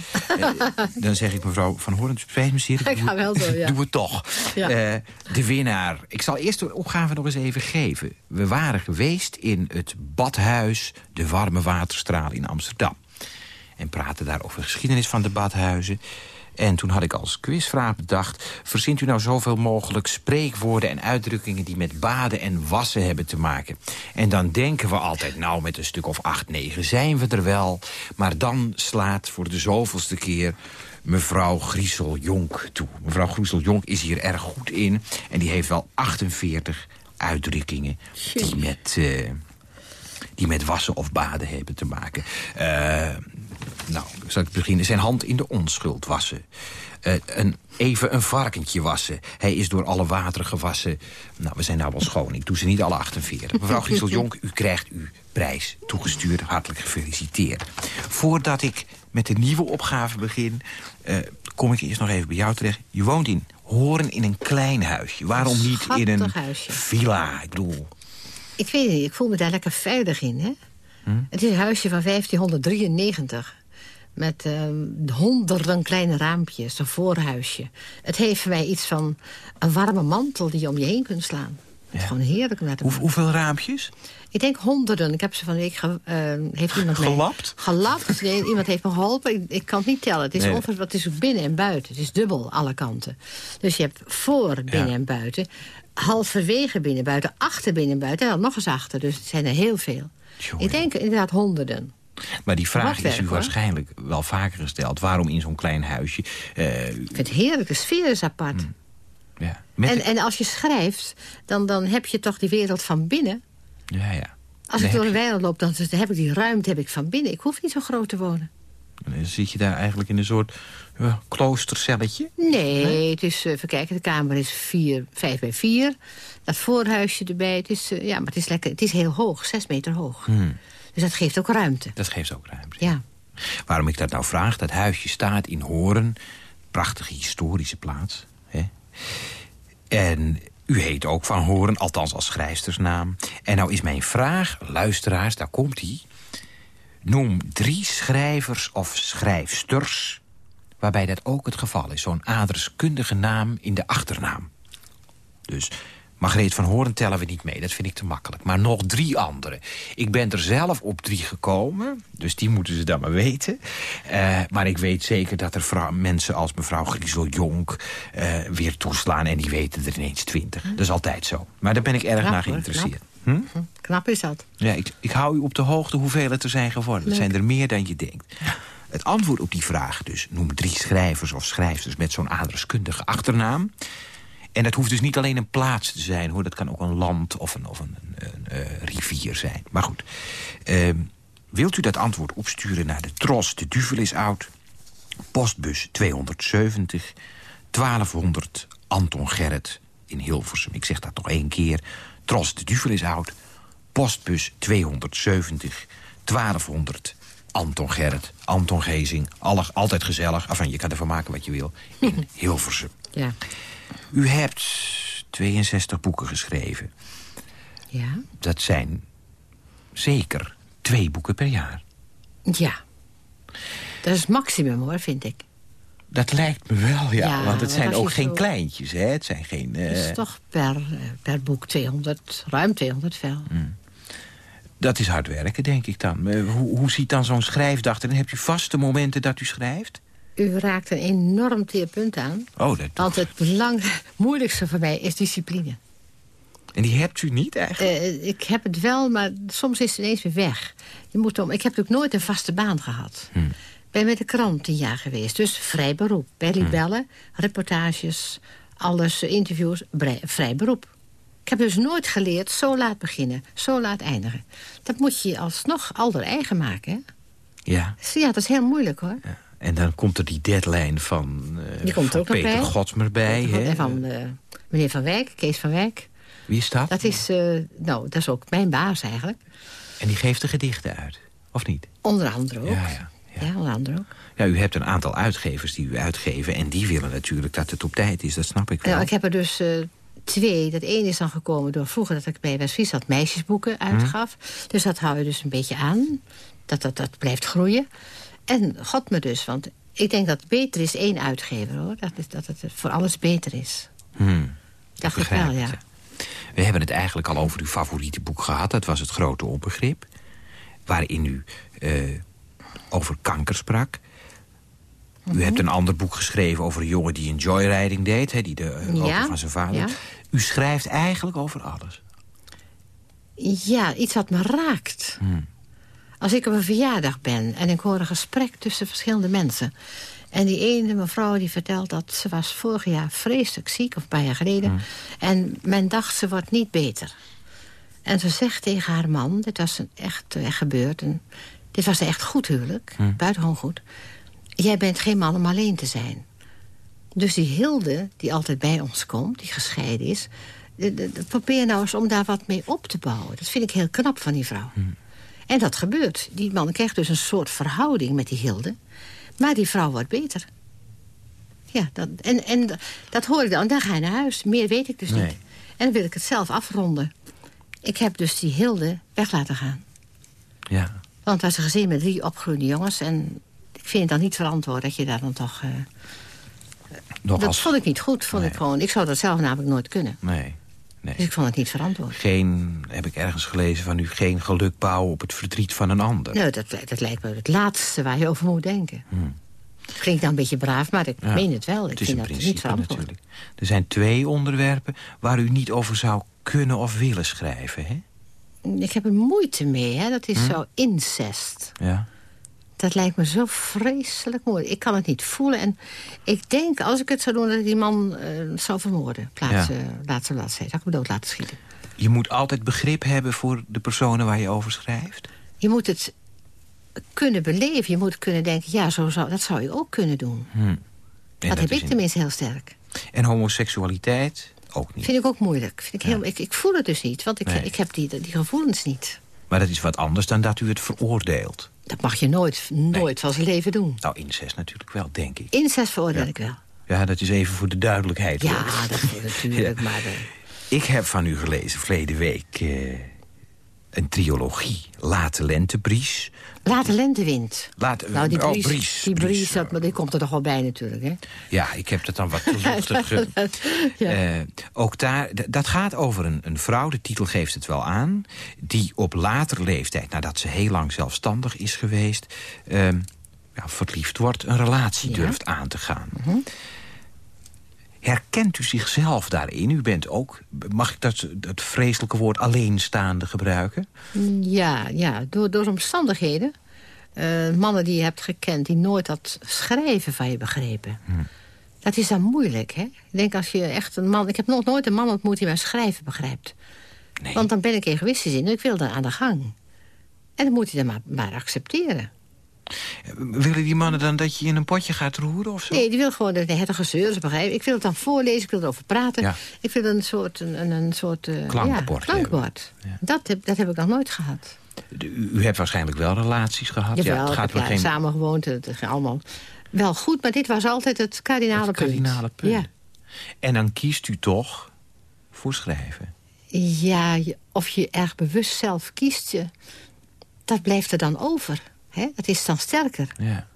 Dan zeg ik mevrouw Van Hoorn, spijt me zeer. Ik ga wel zo, ja. Doe het toch. Ja. Eh, de winnaar. Ik zal eerst de opgave nog eens even geven. We waren geweest in het badhuis De Warme Waterstraal in Amsterdam. En praten daar over de geschiedenis van de badhuizen. En toen had ik als quizvraag bedacht... verzint u nou zoveel mogelijk spreekwoorden en uitdrukkingen... die met baden en wassen hebben te maken. En dan denken we altijd, nou, met een stuk of acht, negen zijn we er wel. Maar dan slaat voor de zoveelste keer mevrouw Griesel-Jonk toe. Mevrouw Griesel-Jonk is hier erg goed in. En die heeft wel 48 uitdrukkingen die met... eh, die met wassen of baden hebben te maken. Eh, nou, zal ik beginnen. Zijn hand in de onschuld wassen. Eh, een, even een varkentje wassen. Hij is door alle wateren gewassen. Nou, we zijn nou wel schoon. Ik doe ze niet alle 48. Mevrouw Griesel-Jonk, u krijgt uw prijs toegestuurd. Hartelijk gefeliciteerd. Voordat ik met de nieuwe opgave begin... eh, kom ik eerst nog even bij jou terecht. Je woont in Horen in een klein huisje. Waarom niet in een huisje. villa? Ik bedoel... Ik weet het niet, ik voel me daar lekker veilig in. Hè? Hm? Het is een huisje van 1593. Met ehm, honderden kleine raampjes, een voorhuisje. Het heeft voor mij iets van een warme mantel die je om je heen kunt slaan. Het is gewoon heerlijk om naar te Hoe, maken. hoeveel raampjes? Ik denk honderden. Ik heb ze van de week... Ge, eh, heeft iemand Gelapt? Gelapt. Nee, iemand heeft me geholpen. Ik, ik kan het niet tellen. Het is, Nee. het is binnen en buiten. Het is dubbel, alle kanten. Dus je hebt voor binnen Ja. en buiten. Halverwege binnen en buiten. Achter binnen en buiten. En dan nog eens achter. Dus het zijn er heel veel. Ik denk inderdaad honderden. Maar die vraag is u hoor. waarschijnlijk wel vaker gesteld. Waarom in zo'n klein huisje? Eh, Ik vind het heerlijk. De sfeer is apart. ja. Met En, en als je schrijft, dan, dan heb je toch die wereld van binnen. ja, ja. Als Dan ik door een weiland loop, dan heb ik die ruimte heb ik van binnen. Ik hoef niet zo groot te wonen. je- Dan zit je daar eigenlijk in een soort ja, kloostercelletje. Nee, het is, eh, even kijken, de kamer is 4, 5 bij 4. Dat voorhuisje erbij, het is, eh, ja, maar het is, lekker, het is heel hoog, 6 meter hoog. Hmm. Dus dat geeft ook ruimte. Dat geeft ook ruimte. Ja. Waarom ik dat nou vraag, dat huisje staat in Horen. Prachtige historische plaats. Hè? En u heet ook Van Horen, althans als schrijfstersnaam. En nou is mijn vraag, luisteraars, daar komt ie. Noem drie schrijvers of schrijfsters... waarbij dat ook het geval is. Zo'n adreskundige naam in de achternaam. Dus Margreet van Hoorn tellen we niet mee, dat vind ik te makkelijk. Maar nog drie andere. Ik ben er zelf op drie gekomen, dus die moeten ze dan maar weten. Eh, maar ik weet zeker dat er mensen als mevrouw Griesel-Jonk... eh, weer toeslaan en die weten er ineens twintig. Dat is altijd zo. Maar daar ben ik erg Knap, naar hoor, geïnteresseerd. Hm, Knap is dat. Ja, ik, ik hou u op de hoogte hoeveel het er zijn geworden. Het Leuk. zijn er meer dan je denkt. Het antwoord op die vraag dus, noem drie schrijvers of schrijfsters... met zo'n adreskundige achternaam. En dat hoeft dus niet alleen een plaats te zijn, hoor. Dat kan ook een land of een, of een, een, een, eh, rivier zijn. Maar goed, ehm, wilt u dat antwoord opsturen naar de Tros, de Duvel is oud... postbus 270, 1200 Anton Gerrit in Hilversum. Ik zeg dat nog één keer. Tros, de Duvel is oud, postbus 270, 1200 Anton Gerrit, Anton Gezing. Alle, altijd gezellig, enfin, je kan ervan maken wat je wil, in Hilversum. Ja. U hebt 62 boeken geschreven. Ja. Dat zijn zeker twee boeken per jaar. Ja. Dat is het maximum hoor, vind ik. Dat lijkt me wel, ja. Ja, want het zijn ook geen zo- kleintjes, hè? Het zijn geen... eh, Het is toch per, eh, per boek 200, ruim 200 vel. Dat is hard werken, denk ik dan. Eh, Hoe, hoe ziet dan zo'n schrijfdag? Dan heb je vaste momenten dat u schrijft? U raakt een enorm teerpunt aan. Oh, dat... Want het belang, moeilijkste voor mij is discipline. En die hebt u niet eigenlijk? Eh, ik heb het wel, maar soms is het ineens weer weg. Je moet om, ik heb natuurlijk nooit een vaste baan gehad. Hm. Ben met de krant tien jaar geweest, dus vrij beroep. Bij libellen, reportages, alles, interviews, vrij beroep. Ik heb dus nooit geleerd zo laat beginnen, zo laat eindigen. Dat moet je alsnog alder eigen maken, hè? Ja. Ja, dat is heel moeilijk, hoor. ja. En dan komt er die deadline van, eh, Die komt van ook Peter bij. Godsmer bij. hè? En van eh, meneer Van Wijk, Kees van Wijk. Wie is dat? Dat is, eh, nou, dat is ook mijn baas eigenlijk. En die geeft de gedichten uit, of niet? Onder andere ook. Ja, ja, Ja, onder andere ook. Ja, u hebt een aantal uitgevers die u uitgeven... en die willen natuurlijk dat het op tijd is, dat snap ik wel. Nou, ik heb er dus twee. Dat ene is dan gekomen door vroeger dat ik bij West-Friesland meisjesboeken uitgaf. Dus dat hou je dus een beetje aan. Dat, dat, dat blijft groeien. En God me dus, want ik denk dat het beter is één uitgever, hoor. Dat, is, dat het voor alles beter is. Hmm, Dacht ik wel, ja. We hebben het eigenlijk al over uw favoriete boek gehad. Dat was Het Grote Onbegrip. Waarin u eh, over kanker sprak. Mhm. U hebt een ander boek geschreven over een jongen die een joyriding deed. Die de Ja, van zijn vader. ja. U schrijft eigenlijk over alles. Ja, iets wat me raakt. Hmm. Als ik op een verjaardag ben en ik hoor een gesprek tussen verschillende mensen... en die ene mevrouw die vertelt dat ze was vorig jaar vreselijk ziek... of een paar jaar geleden, Hmm. en men dacht ze wordt niet beter. En ze zegt tegen haar man, dit was een echt, echt gebeurd... En dit was een echt goed huwelijk, Hmm. buitengewoon goed... jij bent geen man om alleen te zijn. Dus die Hilde, die altijd bij ons komt, die gescheiden is... de- de- de- probeer nou eens om daar wat mee op te bouwen. Dat vind ik heel knap van die vrouw. En dat gebeurt. Die man krijgt dus een soort verhouding met die Hilde. Maar die vrouw wordt beter. Ja, dat, en, en dat hoor ik dan. En dan ga je naar huis. Meer weet ik dus Nee. niet. En dan wil ik het zelf afronden. Ik heb dus die Hilde weg laten gaan. Ja. Want het was een gezin met drie opgroeiende jongens. En ik vind het dan niet verantwoord dat je daar dan toch... eh, dat als... vond ik niet goed. Vond Nee. ik, gewoon, ik zou dat zelf namelijk nooit kunnen. Nee. Nee. Dus ik vond het niet verantwoord. Geen, heb ik ergens gelezen van u, geen geluk bouwen op het verdriet van een ander. Nou, dat, dat lijkt me het laatste waar je over moet denken. Klinkt dan een beetje braaf, maar ik Hmm. Ja, meen het wel. Ik het is vind een dat niet principe verantwoord. natuurlijk. Er zijn twee onderwerpen waar u niet over zou kunnen of willen schrijven, hè? Ik heb er moeite mee, hè. dat is zo incest. Ja. Dat lijkt me zo vreselijk moeilijk. Ik kan het niet voelen. En ik denk, als ik het zou doen, dat ik die man eh, zou vermoorden. Plaats, Ja. eh, laatste bladzijde. Zou ik hem dood laten schieten. Je moet altijd begrip hebben voor de personen waar je over schrijft. Je moet het kunnen beleven. Je moet kunnen denken, ja, zo zou, dat zou je ook kunnen doen. En dat, heb ik in- tenminste heel sterk. En homoseksualiteit ook niet. Vind ik ook moeilijk. Vind ik, heel, ik, ik voel het dus niet, want ik, Nee. ik heb die, die gevoelens niet. Maar dat is wat anders dan dat u het veroordeelt. Dat mag je nooit, nooit van zijn leven doen. Nou, incest natuurlijk wel, denk ik. Incest veroordeel ik wel. Ja, dat is even voor de duidelijkheid. Ja, hoor. dat is natuurlijk, maar... eh, Ik heb van u gelezen verleden week eh, een triologie. Late Lentebries. Late lentewind. Laat, Nou, die oh, Bries, die Bries, Bries, dat, maar die komt er toch wel bij natuurlijk, hè? Ja, ik heb dat dan wat ge- Ja. Eh, ook daar, dat gaat over een, een vrouw, de titel geeft het wel aan... die op latere leeftijd, nadat ze heel lang zelfstandig is geweest... ehm, ja, verliefd wordt, een relatie Ja. durft aan te gaan. Herkent u zichzelf daarin? U bent ook, mag ik dat, dat vreselijke woord alleenstaande gebruiken? Ja, ja door, door omstandigheden. Eh, mannen die je hebt gekend, die nooit dat schrijven van je begrepen. Dat is dan moeilijk, hè? Ik denk als je echt een man... Ik heb nog nooit een man ontmoet die mijn schrijven begrijpt. Nee. Want dan ben ik egoïstisch in. Ik wil dan aan de gang. En dan moet hij dan maar, maar accepteren. Willen die mannen dan dat je in een potje gaat roeren of zo? Nee, die wil gewoon de hele gezeur. Ik wil het dan voorlezen, ik wil erover praten. Ja. Ik wil een soort... Een, een, soort eh, Klankbord Ja, klankbord. Ja. Dat, heb, dat heb ik nog nooit gehad. U, u hebt waarschijnlijk wel relaties gehad. Jawel, ja, het gaat jaren geen samen gewoond. Het ging allemaal wel goed, maar dit was altijd het kardinale het punt. kardinale punt. Ja, En dan kiest u toch voor schrijven. ja of je erg bewust zelf kiest, je, dat blijft er dan over. Hè? Dat is dan sterker. Ja.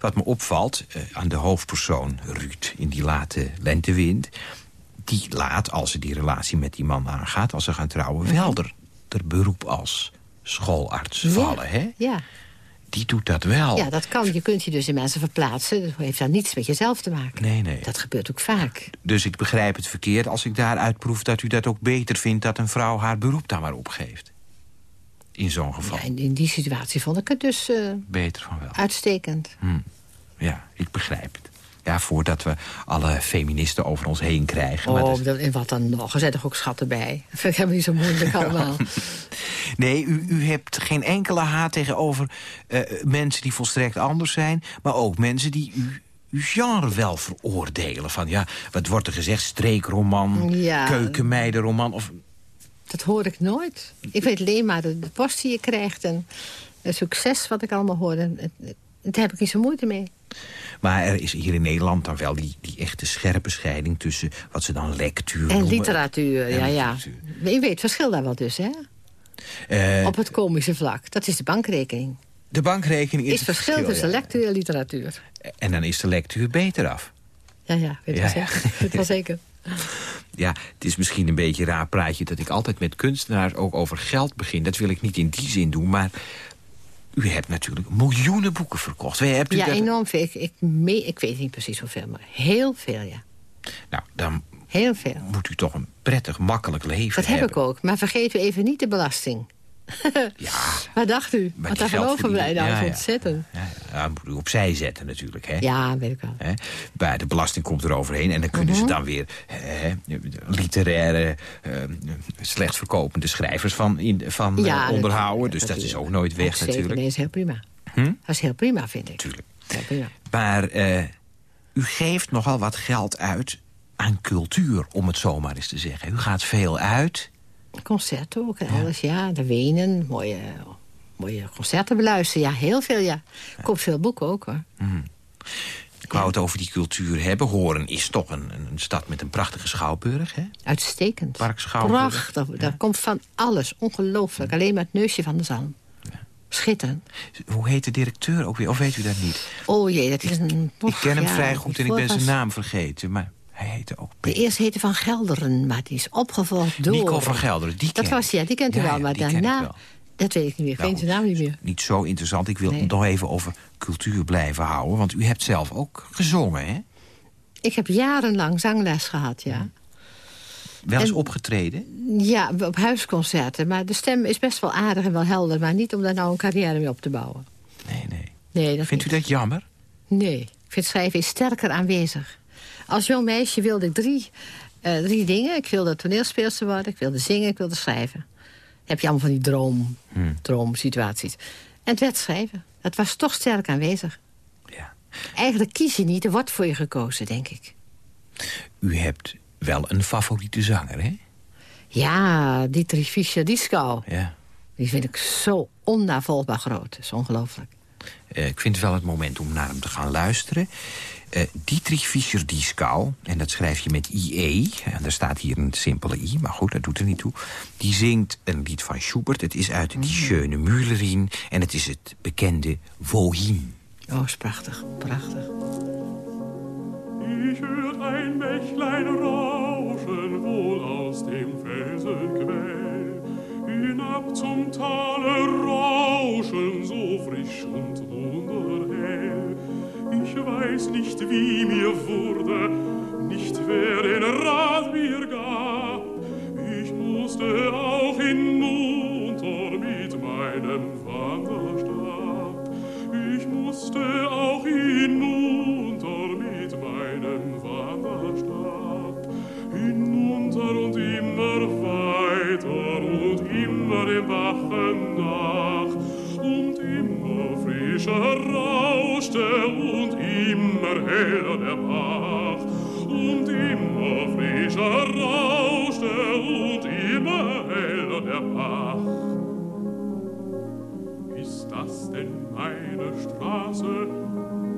Wat me opvalt eh, aan de hoofdpersoon Ruud in die late lentewind... die laat, als ze die relatie met die man aangaat, als ze gaan trouwen... wel er, er beroep als schoolarts vallen, hè? Ja. Die doet dat wel. ja, dat kan. Je kunt je dus in mensen verplaatsen. Dat heeft dan niets met jezelf te maken. Nee, nee. Dat gebeurt ook vaak. Dus ik begrijp het verkeerd als ik daaruit proef dat u dat ook beter vindt... dat een vrouw haar beroep dan maar opgeeft. In zo'n geval. Ja, in, die situatie vond ik het dus eh, Beter van wel. uitstekend. Hm. Ja, ik begrijp het. Ja, voordat we alle feministen over ons heen krijgen. Maar Oh, dat- dat, en wat dan nog? Er zijn toch ook schatten bij? Dat helemaal niet zo moeilijk allemaal. Nee, u, u hebt geen enkele haat tegenover eh, mensen die volstrekt anders zijn... maar ook mensen die u, uw genre wel veroordelen. Van ja, wat wordt er gezegd? Streekroman, Ja. keukenmeidenroman... of Dat hoor ik nooit. Ik weet alleen maar de, de post die je krijgt en het succes wat ik allemaal hoor. En, daar heb ik niet zo moeite mee. Maar er is hier in Nederland dan wel die, die echte scherpe scheiding... tussen wat ze dan lectuur En noemen. literatuur, En ja, ja. Je weet het verschil daar wel dus, hè? Eh, Op het komische vlak. Dat is de bankrekening. de bankrekening is Is het verschil tussen ja. lectuur en literatuur. En dan is de lectuur beter af. Ja, ja, weet Ja, wel ja. zeker. Ja, het is misschien een beetje een raar praatje... dat ik altijd met kunstenaars ook over geld begin. Dat wil ik niet in die zin doen, maar... U hebt natuurlijk miljoenen boeken verkocht. Hebt u Ja, dat... enorm veel. Ik, ik, ik weet niet precies hoeveel, maar heel veel, ja. Nou, dan Heel veel. moet u toch een prettig, makkelijk leven Dat heb ik ook. Maar vergeet u even niet de belasting. Ja, Wat dacht u? Wat geld overblijft? Nou, verdienen- is ontzettend. Ja, ja, ja, moet u opzij zetten natuurlijk, hè? Ja, weet ik wel. Hè? Bij de belasting komt er overheen en dan kunnen Mhm. ze dan weer hè, literaire, eh, slecht verkopende schrijvers van, in, van eh, Ja, onderhouden. Dus dat is ook nooit weg zeker. natuurlijk. Nee, dat is heel prima. Hm? Dat is heel prima, vind ik. Tuurlijk. Prima. Maar eh, u geeft nogal wat geld uit aan cultuur, om het zomaar eens te zeggen. U gaat veel uit. Concerten ook en alles, ja. De Wenen, mooie, mooie concerten beluisteren. Ja, heel veel, ja. Ik koop veel boeken ook, hoor. Ik wou het over die cultuur hebben. Horen is toch een, een stad met een prachtige schouwburg, hè? Uitstekend. Park Schouwburg. Prachtig. Daar komt van alles. Ongelooflijk. Alleen maar het neusje van de zalm. Schitterend. Hoe heet de directeur ook weer? Of weet u dat niet? Oh jee, dat is een... ik ken hem ja, vrij goed en ik ben zijn naam vergeten. Maar hij heette ook De eerste heette Van Gelderen, maar die is opgevolgd door... Nico van Gelderen, die Dat ken was, ja, die kent u Ja, wel. Maar daarna, wel. dat weet ik niet meer. Ik Nou, naam niet meer. Niet zo interessant. Ik wil Nee. het nog even over cultuur blijven houden. Want u hebt zelf ook gezongen, hè? Ik heb jarenlang zangles gehad, ja. Wel eens En- opgetreden? Ja, op huisconcerten. Maar de stem is best wel aardig en wel helder. Maar niet om daar nou een carrière mee op te bouwen. Nee, nee. Nee, dat Vindt u dat jammer? Nee, ik vind schrijven is sterker aanwezig. Als jong meisje wilde ik drie, eh, drie dingen. Ik wilde toneelspeelster worden, ik wilde zingen, ik wilde schrijven. Dan heb je allemaal van die droom, Hmm. droomsituaties. En het werd schrijven. Het was toch sterk aanwezig. Ja. Eigenlijk kies je niet, er wordt voor je gekozen, denk ik. U hebt wel een favoriete zanger, hè? Ja, Dietrich Fischer-Dieskau. Ja. Die vind ik zo onnavolgbaar groot. Dat is ongelooflijk. Eh, ik vind het wel het moment om naar hem te gaan luisteren. Eh, Dietrich Fischer-Dieskau, en dat schrijf je met IE. En daar staat hier een simpele I, maar goed, dat doet er niet toe. Die zingt een lied van Schubert. Het is uit Die Schöne Müllerin. En het is het bekende Wohin. Oh, is prachtig, prachtig. Ich hört ein Bächlein rauschen, wohl aus dem Felsenquell. Hinab zum Tale rauschen, so frisch und wunderhell. Ich weiß nicht, wie mir wurde, nicht wer den Rat mir gab. Ich musste auch hinunter mit meinem Wanderstab. Ich musste auch hinunter mit meinem Wanderstab. Hinunter und immer weiter und immer dem Wachen nach. Frischer rauschte und immer heller der Bach. Und immer frischer rauschte und immer heller der Bach. Ist das denn meine Straße?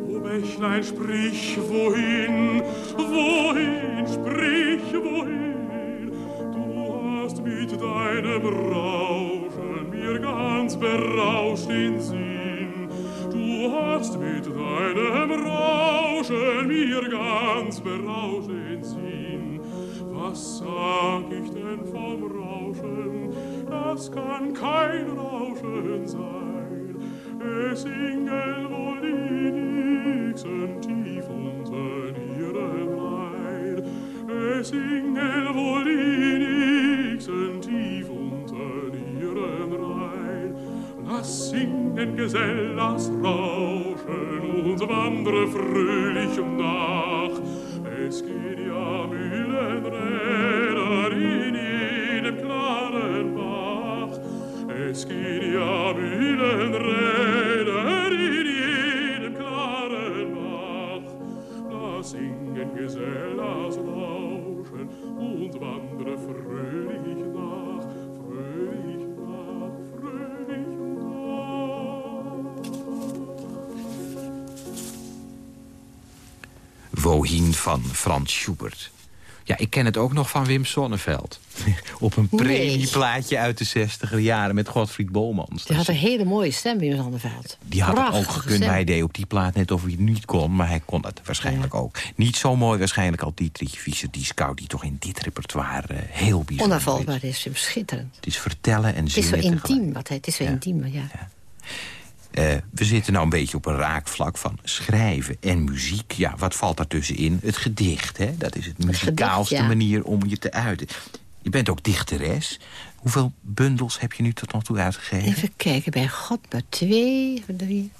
O Bächlein, sprich wohin, wohin, sprich wohin. Du hast mit deinem Rauschen mir ganz berauscht den Sinn. Du hast mit deinem Rauschen mir ganz berauscht den Sinn. Was sag ich denn vom Rauschen? Das kann kein Rauschen sein. Es singen wohl die Nixen tief unten ihren Rhein. Es singen wohl die Nixen tief unten ihren Rhein. Lass singen, Gesell, lass rauschen. Und wandre fröhlich um nach. Es geht ja Mühlenräder in jedem klaren Bach. Es geht ja Mühlenräder Van Frans Schubert. Ja, ik ken het ook nog van Wim Sonneveld. Op een premieplaatje uit de 60er jaren met Godfried Bomans. Die had een hele mooie stem, Wim Zandeveld. Die had het ook Prachtige gekund, hij deed op die plaat net of hij het niet kon. Maar hij kon het waarschijnlijk ook. Niet zo mooi waarschijnlijk als Dietrich Fischer, die scout... die toch in dit repertoire eh, heel bijzonder is. Onafvolgbaar is hem schitterend. Het is vertellen en Het is zo zingen intiem, wat hij, het is zo intiem, maar ja. Eh, we zitten nou een beetje op een raakvlak van schrijven en muziek. Ja, wat valt daartussenin? Het gedicht, hè? Dat is het muzikaalste ja. manier om je te uiten. Je bent ook dichteres. Hoeveel bundels heb je nu tot nog toe uitgegeven? Even kijken, bij God maar twee, drie...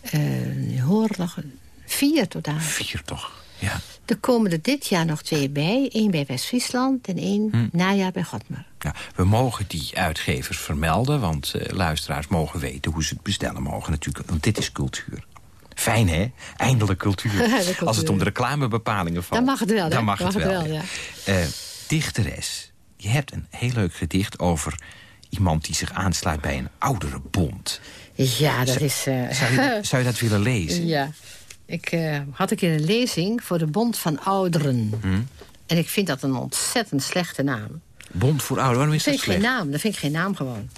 eh hoor nog een- vier totaal. Vier toch? Ja. Er komen er dit jaar nog twee bij. Eén bij West-Friesland en één Hm. najaar bij Godmer. Ja. We mogen die uitgevers vermelden, want eh, luisteraars mogen weten hoe ze het bestellen mogen natuurlijk. Want dit is cultuur. Fijn, hè? Eindelijk cultuur. Als het om de reclamebepalingen valt. Dan mag het wel, hè? Dan mag, het wel, ja. Eh, dichteres, je hebt een heel leuk gedicht over iemand die zich aansluit bij een oudere bond. Ja, dat is... eh, Zou je, zou je dat willen lezen? ja. Ik had een keer een lezing voor de Bond van Ouderen. Hm? En ik vind dat een ontzettend slechte naam. Bond voor ouderen, waarom is Dat dat vind ik geen naam, dat vind ik geen naam gewoon.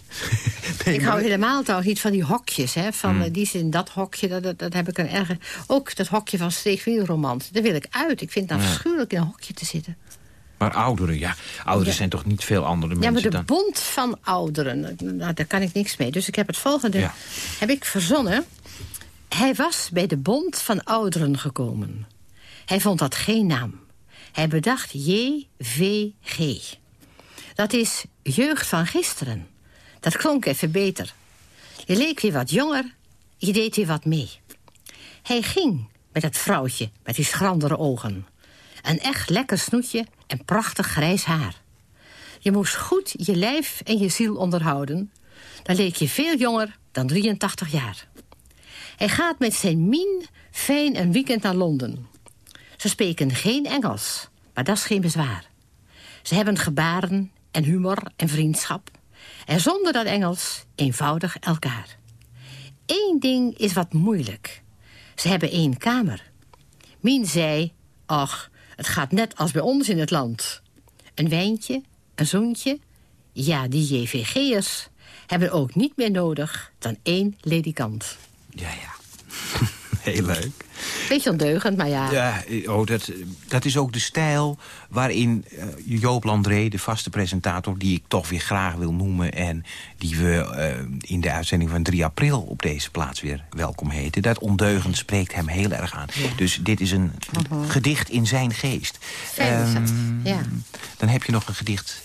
Nee, ik maar- hou helemaal trouwens niet van die hokjes. Hè, van Hmm. eh, die zin, dat hokje, dat, dat, dat heb ik een erge... Ook dat hokje van streekwielromans. Daar wil ik uit. Ik vind het Ja. afschuwelijk in een hokje te zitten. Maar ouderen, ja. Ouderen Ja. zijn toch niet veel andere Ja, mensen maar de dan... bond van ouderen, nou, daar kan ik niks mee. Dus ik heb het volgende Ja. heb ik verzonnen. Hij was bij de bond van ouderen gekomen. Hij vond dat geen naam. Hij bedacht JVG. Dat is jeugd van gisteren. Dat klonk even beter. Je leek weer wat jonger, je deed weer wat mee. Hij ging met het vrouwtje met die schrandere ogen. Een echt lekker snoetje en prachtig grijs haar. Je moest goed je lijf en je ziel onderhouden. Dan leek je veel jonger dan 83 jaar. Hij gaat met zijn Mien fijn een weekend naar Londen. Ze spreken geen Engels, maar dat is geen bezwaar. Ze hebben gebaren en humor en vriendschap. En zonder dat Engels eenvoudig elkaar. Eén ding is wat moeilijk. Ze hebben één kamer. Mien zei, ach, het gaat net als bij ons in het land. Een wijntje, een zoentje. Ja, die JVG'ers hebben ook niet meer nodig dan één ledikant. Ja, ja. Heel leuk. Beetje ondeugend, maar ja. Ja, oh, dat, dat is ook de stijl waarin eh, Joop Landré, de vaste presentator... die ik toch weer graag wil noemen... en die we eh, in de uitzending van 3 april op deze plaats weer welkom heten... dat ondeugend spreekt hem heel erg aan. Dus dit is een gedicht in zijn geest. Fijn Ehm, ja. Dan heb je nog een gedicht...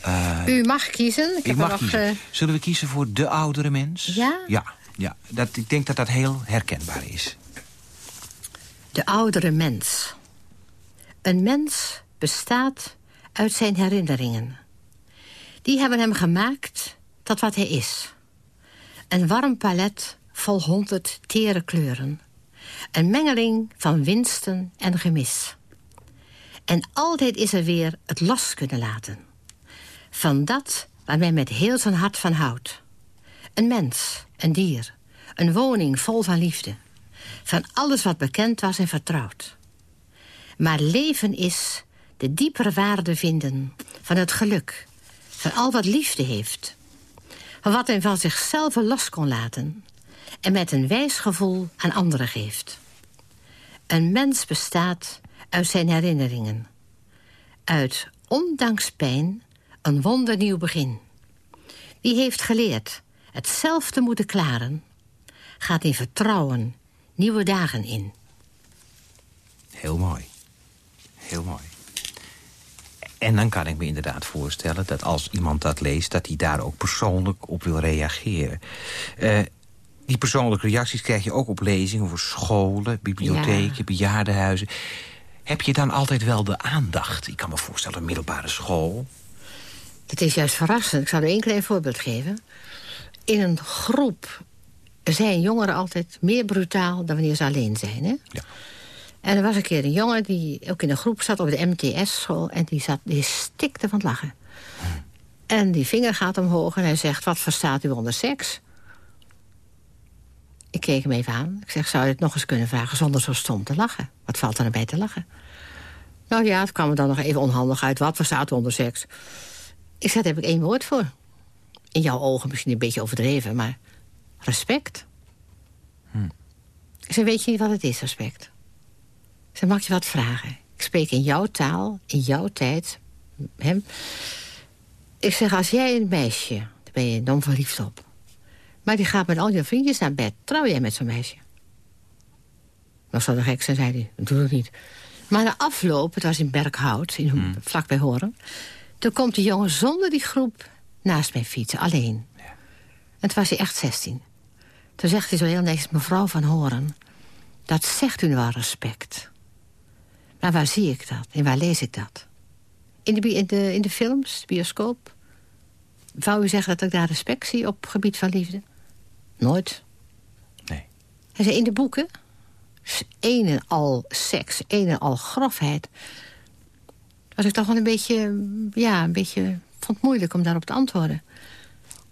eh, U mag kiezen. Ik, mag nog, kiezen. Zullen we kiezen voor de oudere mens? Ja? Ja, ja. Dat, ik denk dat dat heel herkenbaar is. De oudere mens. Een mens bestaat uit zijn herinneringen. Die hebben hem gemaakt tot wat hij is. Een warm palet vol honderd tere kleuren. Een mengeling van winsten en gemis. En altijd is er weer het los kunnen laten. Van dat waar men met heel zijn hart van houdt. Een mens, een dier, een woning vol van liefde. Van alles wat bekend was en vertrouwd. Maar leven is de diepere waarde vinden van het geluk. Van al wat liefde heeft. Van wat hij van zichzelf los kon laten. En met een wijs gevoel aan anderen geeft. Een mens bestaat uit zijn herinneringen. Uit ondanks pijn een wondernieuw begin. Wie heeft geleerd het zelf te moeten klaren, gaat in vertrouwen nieuwe dagen in. Heel mooi. Heel mooi. En dan kan ik me inderdaad voorstellen dat als iemand dat leest... dat hij daar ook persoonlijk op wil reageren. Eh, Die persoonlijke reacties krijg je ook op lezingen voor scholen, bibliotheken, Ja. bejaardenhuizen. Heb je dan altijd wel de aandacht? Ik kan me voorstellen, een middelbare school. Het is juist verrassend. Ik zal u één klein voorbeeld geven. In een groep zijn jongeren altijd meer brutaal dan wanneer ze alleen zijn. Hè? Ja. En er was een keer een jongen die ook in een groep zat op de MTS-school... en die, zat, die stikte van het lachen. En die vinger gaat omhoog en hij zegt... wat verstaat u onder seks? Ik keek hem even aan. Ik zeg, zou je het nog eens kunnen vragen zonder zo stom te lachen? Wat valt er nou bij te lachen? Nou ja, het kwam er dan nog even onhandig uit. Wat verstaat u onder seks? Ik zei, daar heb ik één woord voor. In jouw ogen misschien een beetje overdreven, maar respect. Zei, weet je niet wat het is, respect? Zei, mag je wat vragen? Ik spreek in jouw taal, in jouw tijd. Hè? Ik zeg, als jij een meisje, daar ben je dan verliefd op. Maar die gaat met al je vriendjes naar bed. Trouw jij met zo'n meisje? Dat zou toch gek zijn, zei hij. Dat doe ik niet. Maar na afloop, het was in Berkhout, in, vlakbij Horen... toen komt die jongen zonder die groep naast mij fietsen, alleen. En toen was hij echt 16. Toen zegt hij zo heel netjes, mevrouw van Horen... dat zegt u nu wel respect. Maar waar zie ik dat en waar lees ik dat? In de, in de, in de films, de bioscoop? Wou u zeggen dat ik daar respect zie op gebied van liefde? Nooit. Nee. Hij zei, in de boeken? Een en al seks, een en al grofheid. Was ik toch wel een beetje, ja, een beetje... vond het moeilijk om daarop te antwoorden.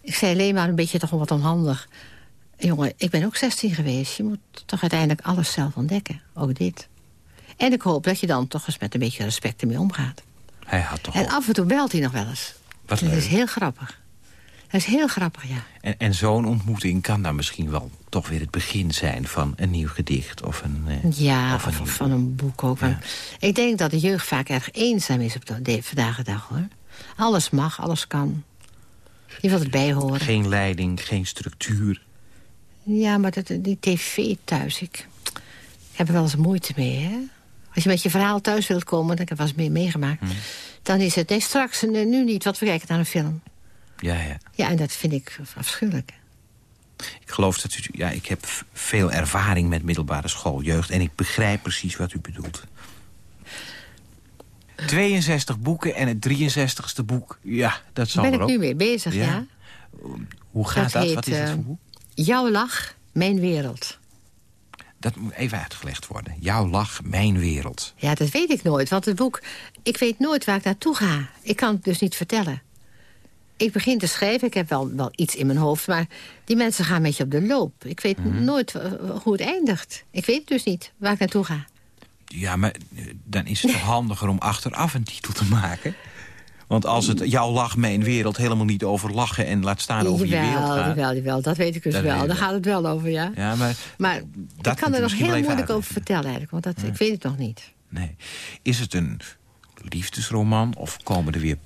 Ik zei alleen maar een beetje toch wat onhandig. Jongen, ik ben ook 16 geweest. Je moet toch uiteindelijk alles zelf ontdekken. Ook dit. En ik hoop dat je dan toch eens met een beetje respect ermee omgaat. Hij had toch En af en toe belt hij nog wel eens. Wat dat leuk. is heel grappig. Dat is heel grappig, ja. En, en zo'n ontmoeting kan dan misschien wel toch weer het begin zijn... van een nieuw gedicht of een... eh, Ja, of een van een boek ook. Ja. Ik denk dat de jeugd vaak erg eenzaam is op de, de- vandaag de dag, hoor. Alles mag, alles kan. Je wilt erbij horen. Geen leiding, geen structuur. Ja, maar dat, die tv thuis, ik, ik heb er wel eens moeite mee, hè. Als je met je verhaal thuis wilt komen, dat heb ik wel eens mee meegemaakt... Hmm. dan is het, nee, straks, nee, nu niet, want we kijken naar een film. Ja, ja. Ja, en dat vind ik afschuwelijk. Ik geloof dat u... Ja, ik heb veel ervaring met middelbare schooljeugd... en ik begrijp precies wat u bedoelt. 62 boeken en het 63ste boek, ja, dat zal ben er ik ook. nu mee bezig, Ja. ja. Hoe gaat dat? heet, Wat is het eh, voor boek? Jouw lach, mijn wereld. Dat moet even uitgelegd worden. Jouw lach, mijn wereld. Ja, dat weet ik nooit, want het boek... Ik weet nooit waar ik naartoe ga. Ik kan het dus niet vertellen. Ik begin te schrijven, ik heb wel, wel iets in mijn hoofd... maar die mensen gaan met je op de loop. Ik weet Mhm. nooit eh, hoe het eindigt. Ik weet dus niet waar ik naartoe ga. Ja, maar eh, dan is het toch handiger om achteraf een titel te maken? Want als het jouw lach, mijn wereld helemaal niet over lachen... en laat staan over je wereld gaat... jawel, jawel, dat weet ik dus Dat wel. Daar gaat het wel over, ja. Ja, maar Maar dat ik kan er nog heel moeilijk over vertellen eigenlijk. Want dat, ik weet het nog niet. Nee. Is het een liefdesroman of komen er weer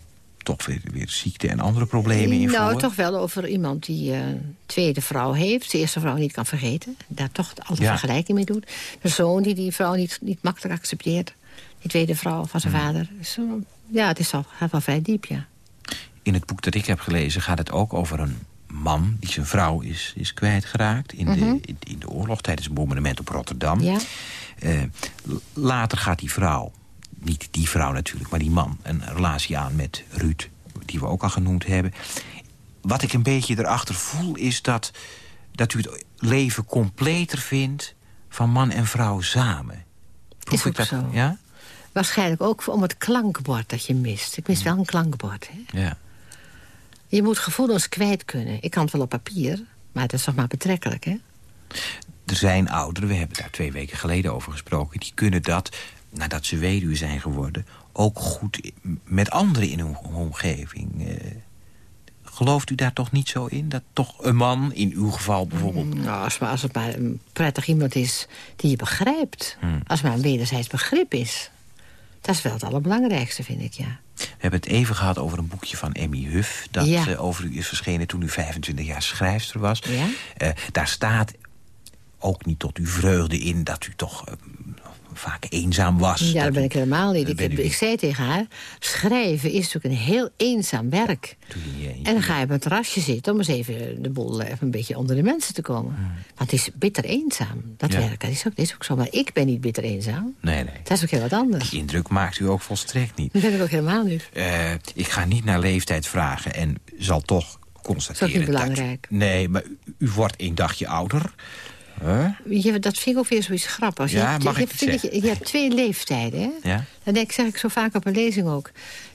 toch weer, weer ziekte en andere problemen in nou, voor? toch wel over iemand die een tweede vrouw heeft. De eerste vrouw niet kan vergeten. Daar toch alle Ja. vergelijking mee doet. Een zoon die die vrouw niet, niet makkelijk accepteert. Die tweede vrouw van zijn Hmm. vader. Dus, eh, ja, het is al, gaat wel vrij diep, ja. In het boek dat ik heb gelezen gaat het ook over een man... die zijn vrouw is, is kwijtgeraakt in, de, in, in de oorlog... tijdens een bombardement op Rotterdam. Mhm. Ja. Eh, later gaat die vrouw, niet die vrouw natuurlijk, maar die man... een relatie aan met Ruud, die we ook al genoemd hebben. Wat ik een beetje erachter voel is dat, dat u het leven completer vindt... van man en vrouw samen. Proef Is ik dat? zo. Ja? Waarschijnlijk ook om het klankbord dat je mist. Ik mis wel een klankbord, hè. Ja. Je moet gevoelens kwijt kunnen. Ik kan het wel op papier, maar dat is toch maar betrekkelijk, hè? Er zijn ouderen, we hebben daar twee weken geleden over gesproken... die kunnen dat, nadat ze weduwe zijn geworden... ook goed met anderen in hun omgeving. eh. gelooft u daar toch niet zo in? Dat toch een man, in uw geval bijvoorbeeld... Nou, als, maar, als het maar een prettig iemand is die je begrijpt. Hmm. Als het maar een wederzijds begrip is. Dat is wel het allerbelangrijkste, vind ik, ja. We hebben het even gehad over een boekje van Emmy Huff... dat Ja. eh, over u is verschenen toen u 25 jaar schrijfster was. Ja. Eh, daar staat ook niet tot uw vreugde in... dat u toch vaak eenzaam was. Ja, dat ben ik helemaal niet. Ik, heb- zei tegen haar, schrijven is natuurlijk een heel eenzaam werk. Je. En dan ga je op een terrasje zitten om eens even de boel even een beetje onder de mensen te komen. Want het is bitter eenzaam, dat Hmm. Ja. werk. Dat is, ook, dat is ook zo. Maar ik ben niet bitter eenzaam. Nee, nee. Dat is ook heel wat anders. Die indruk maakt u ook volstrekt niet. Dat ben ik ook helemaal niet. Eh, ik ga niet naar leeftijd vragen en zal toch constateren... Dat is niet belangrijk. nee, maar u, u wordt een dagje ouder. Huh? Je, dat vind ik ook weer zoiets grappigs. Ja, je, hebt- mag je, ik hebt- het vind je, je hebt twee leeftijden, hè? Ja? Dat denk, zeg ik zo vaak op een lezing ook.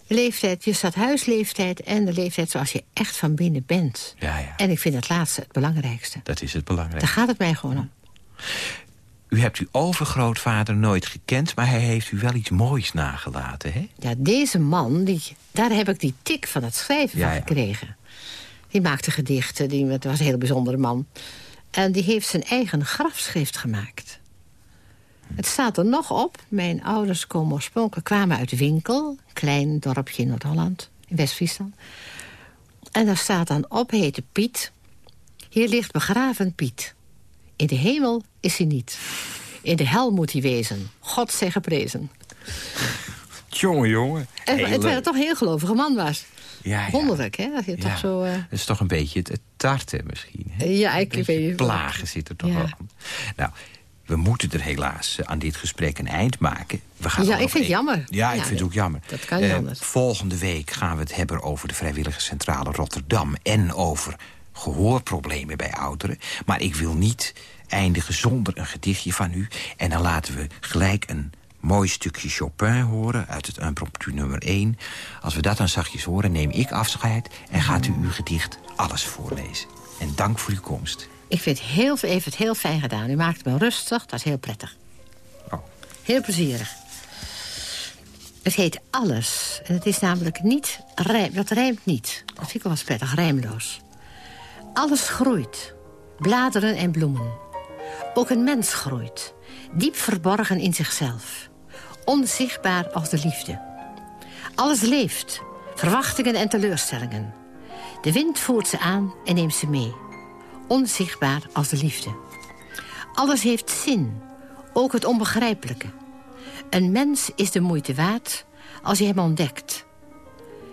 De leeftijd, je stadhuisleeftijd en de leeftijd zoals je echt van binnen bent. Ja, ja. En ik vind het laatste het belangrijkste. Dat is het belangrijk. Daar gaat het mij gewoon om. U hebt uw overgrootvader nooit gekend... maar hij heeft u wel iets moois nagelaten, hè? Ja, deze man, die, daar heb ik die tik van het schrijven Ja, van gekregen. Die maakte gedichten, die, het was een hele bijzondere man. En die heeft zijn eigen grafschrift gemaakt. Het staat er nog op. Mijn ouders komen oorspronkelijk, kwamen uit Winkel. Een klein dorpje in Noord-Holland, in West-Friesland. En daar staat dan op, heette Piet. Hier ligt begraven Piet. In de hemel is hij niet. In de hel moet hij wezen. God zij geprezen. Jongen, jongen. En, terwijl het toch een heel gelovige man was. Ja. Wonderlijk, hè? Dat je toch zo... eh, Dat is toch een beetje het, het tarten misschien. Hè? Ja, ik Een weet plagen zit er toch wel aan. Nou, we moeten er helaas eh, aan dit gesprek een eind maken. We gaan Ja, ik vind het jammer. Ja, ik Ja, vind het ook jammer. dat kan niet Eh, anders. Volgende week gaan we het hebben over de Vrijwilligerscentrale Rotterdam... en over gehoorproblemen bij ouderen. Maar ik wil niet eindigen zonder een gedichtje van u. En dan laten we gelijk een mooi stukje Chopin horen... uit het impromptu nummer 1. Als we dat dan zachtjes horen, neem ik afscheid... en gaat u uw gedicht alles voorlezen. En dank voor uw komst. Ik vind het heel, heeft het heel fijn gedaan. U maakt me rustig, dat is heel prettig. Oh. Heel plezierig. Het heet Alles. En het is namelijk niet... Rijm, dat rijmt niet. Dat vind ik wel eens prettig, rijmloos. Alles groeit. Bladeren en bloemen. Ook een mens groeit. Diep verborgen in zichzelf. Onzichtbaar als de liefde. Alles leeft. Verwachtingen en teleurstellingen. De wind voert ze aan en neemt ze mee. Onzichtbaar als de liefde. Alles heeft zin, ook het onbegrijpelijke. Een mens is de moeite waard als je hem ontdekt.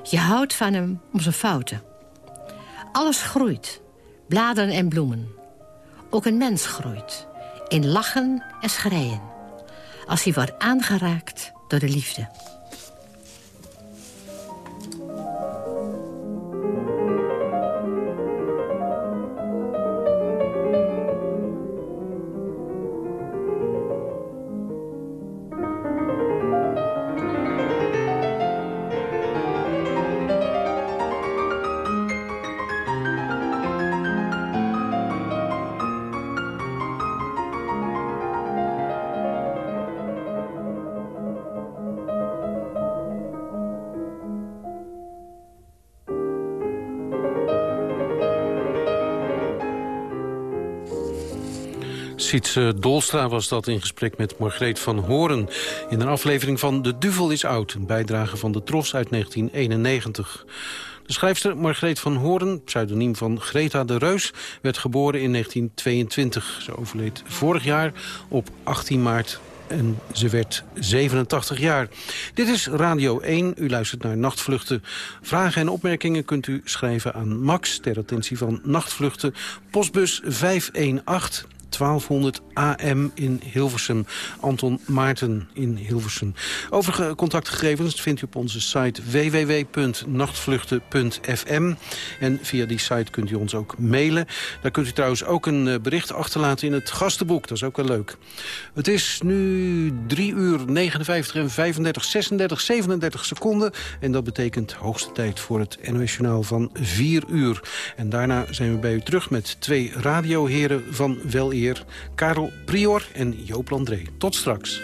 Je houdt van hem om zijn fouten. Alles groeit, bladeren en bloemen. Ook een mens groeit, in lachen en schreien. Als hij wordt aangeraakt door de liefde. Sietse Dolstra was dat in gesprek met Margreet van Horen... in een aflevering van De Duvel is Oud, een bijdrage van de Tros uit 1991. De schrijfster Margreet van Horen, pseudoniem van Greta de Reus... werd geboren in 1922. Ze overleed vorig jaar op 18 maart en ze werd 87 jaar. Dit is Radio 1. U luistert naar Nachtvluchten. Vragen en opmerkingen kunt u schrijven aan Max... ter attentie van Nachtvluchten. Postbus 518 1200 AM in Hilversum. Anton Maarten in Hilversum. Overige contactgegevens vindt u op onze site www.nachtvluchten.fm. En via die site kunt u ons ook mailen. Daar kunt u trouwens ook een eh, bericht achterlaten in het gastenboek. Dat is ook wel leuk. Het is nu 3 uur 59 en 35, 36, 37 seconden. En dat betekent hoogste tijd voor het NOS Journaal van 4 uur. En daarna zijn we bij u terug met twee radioheren van wel Karel Prior en Joop Landré. Tot straks.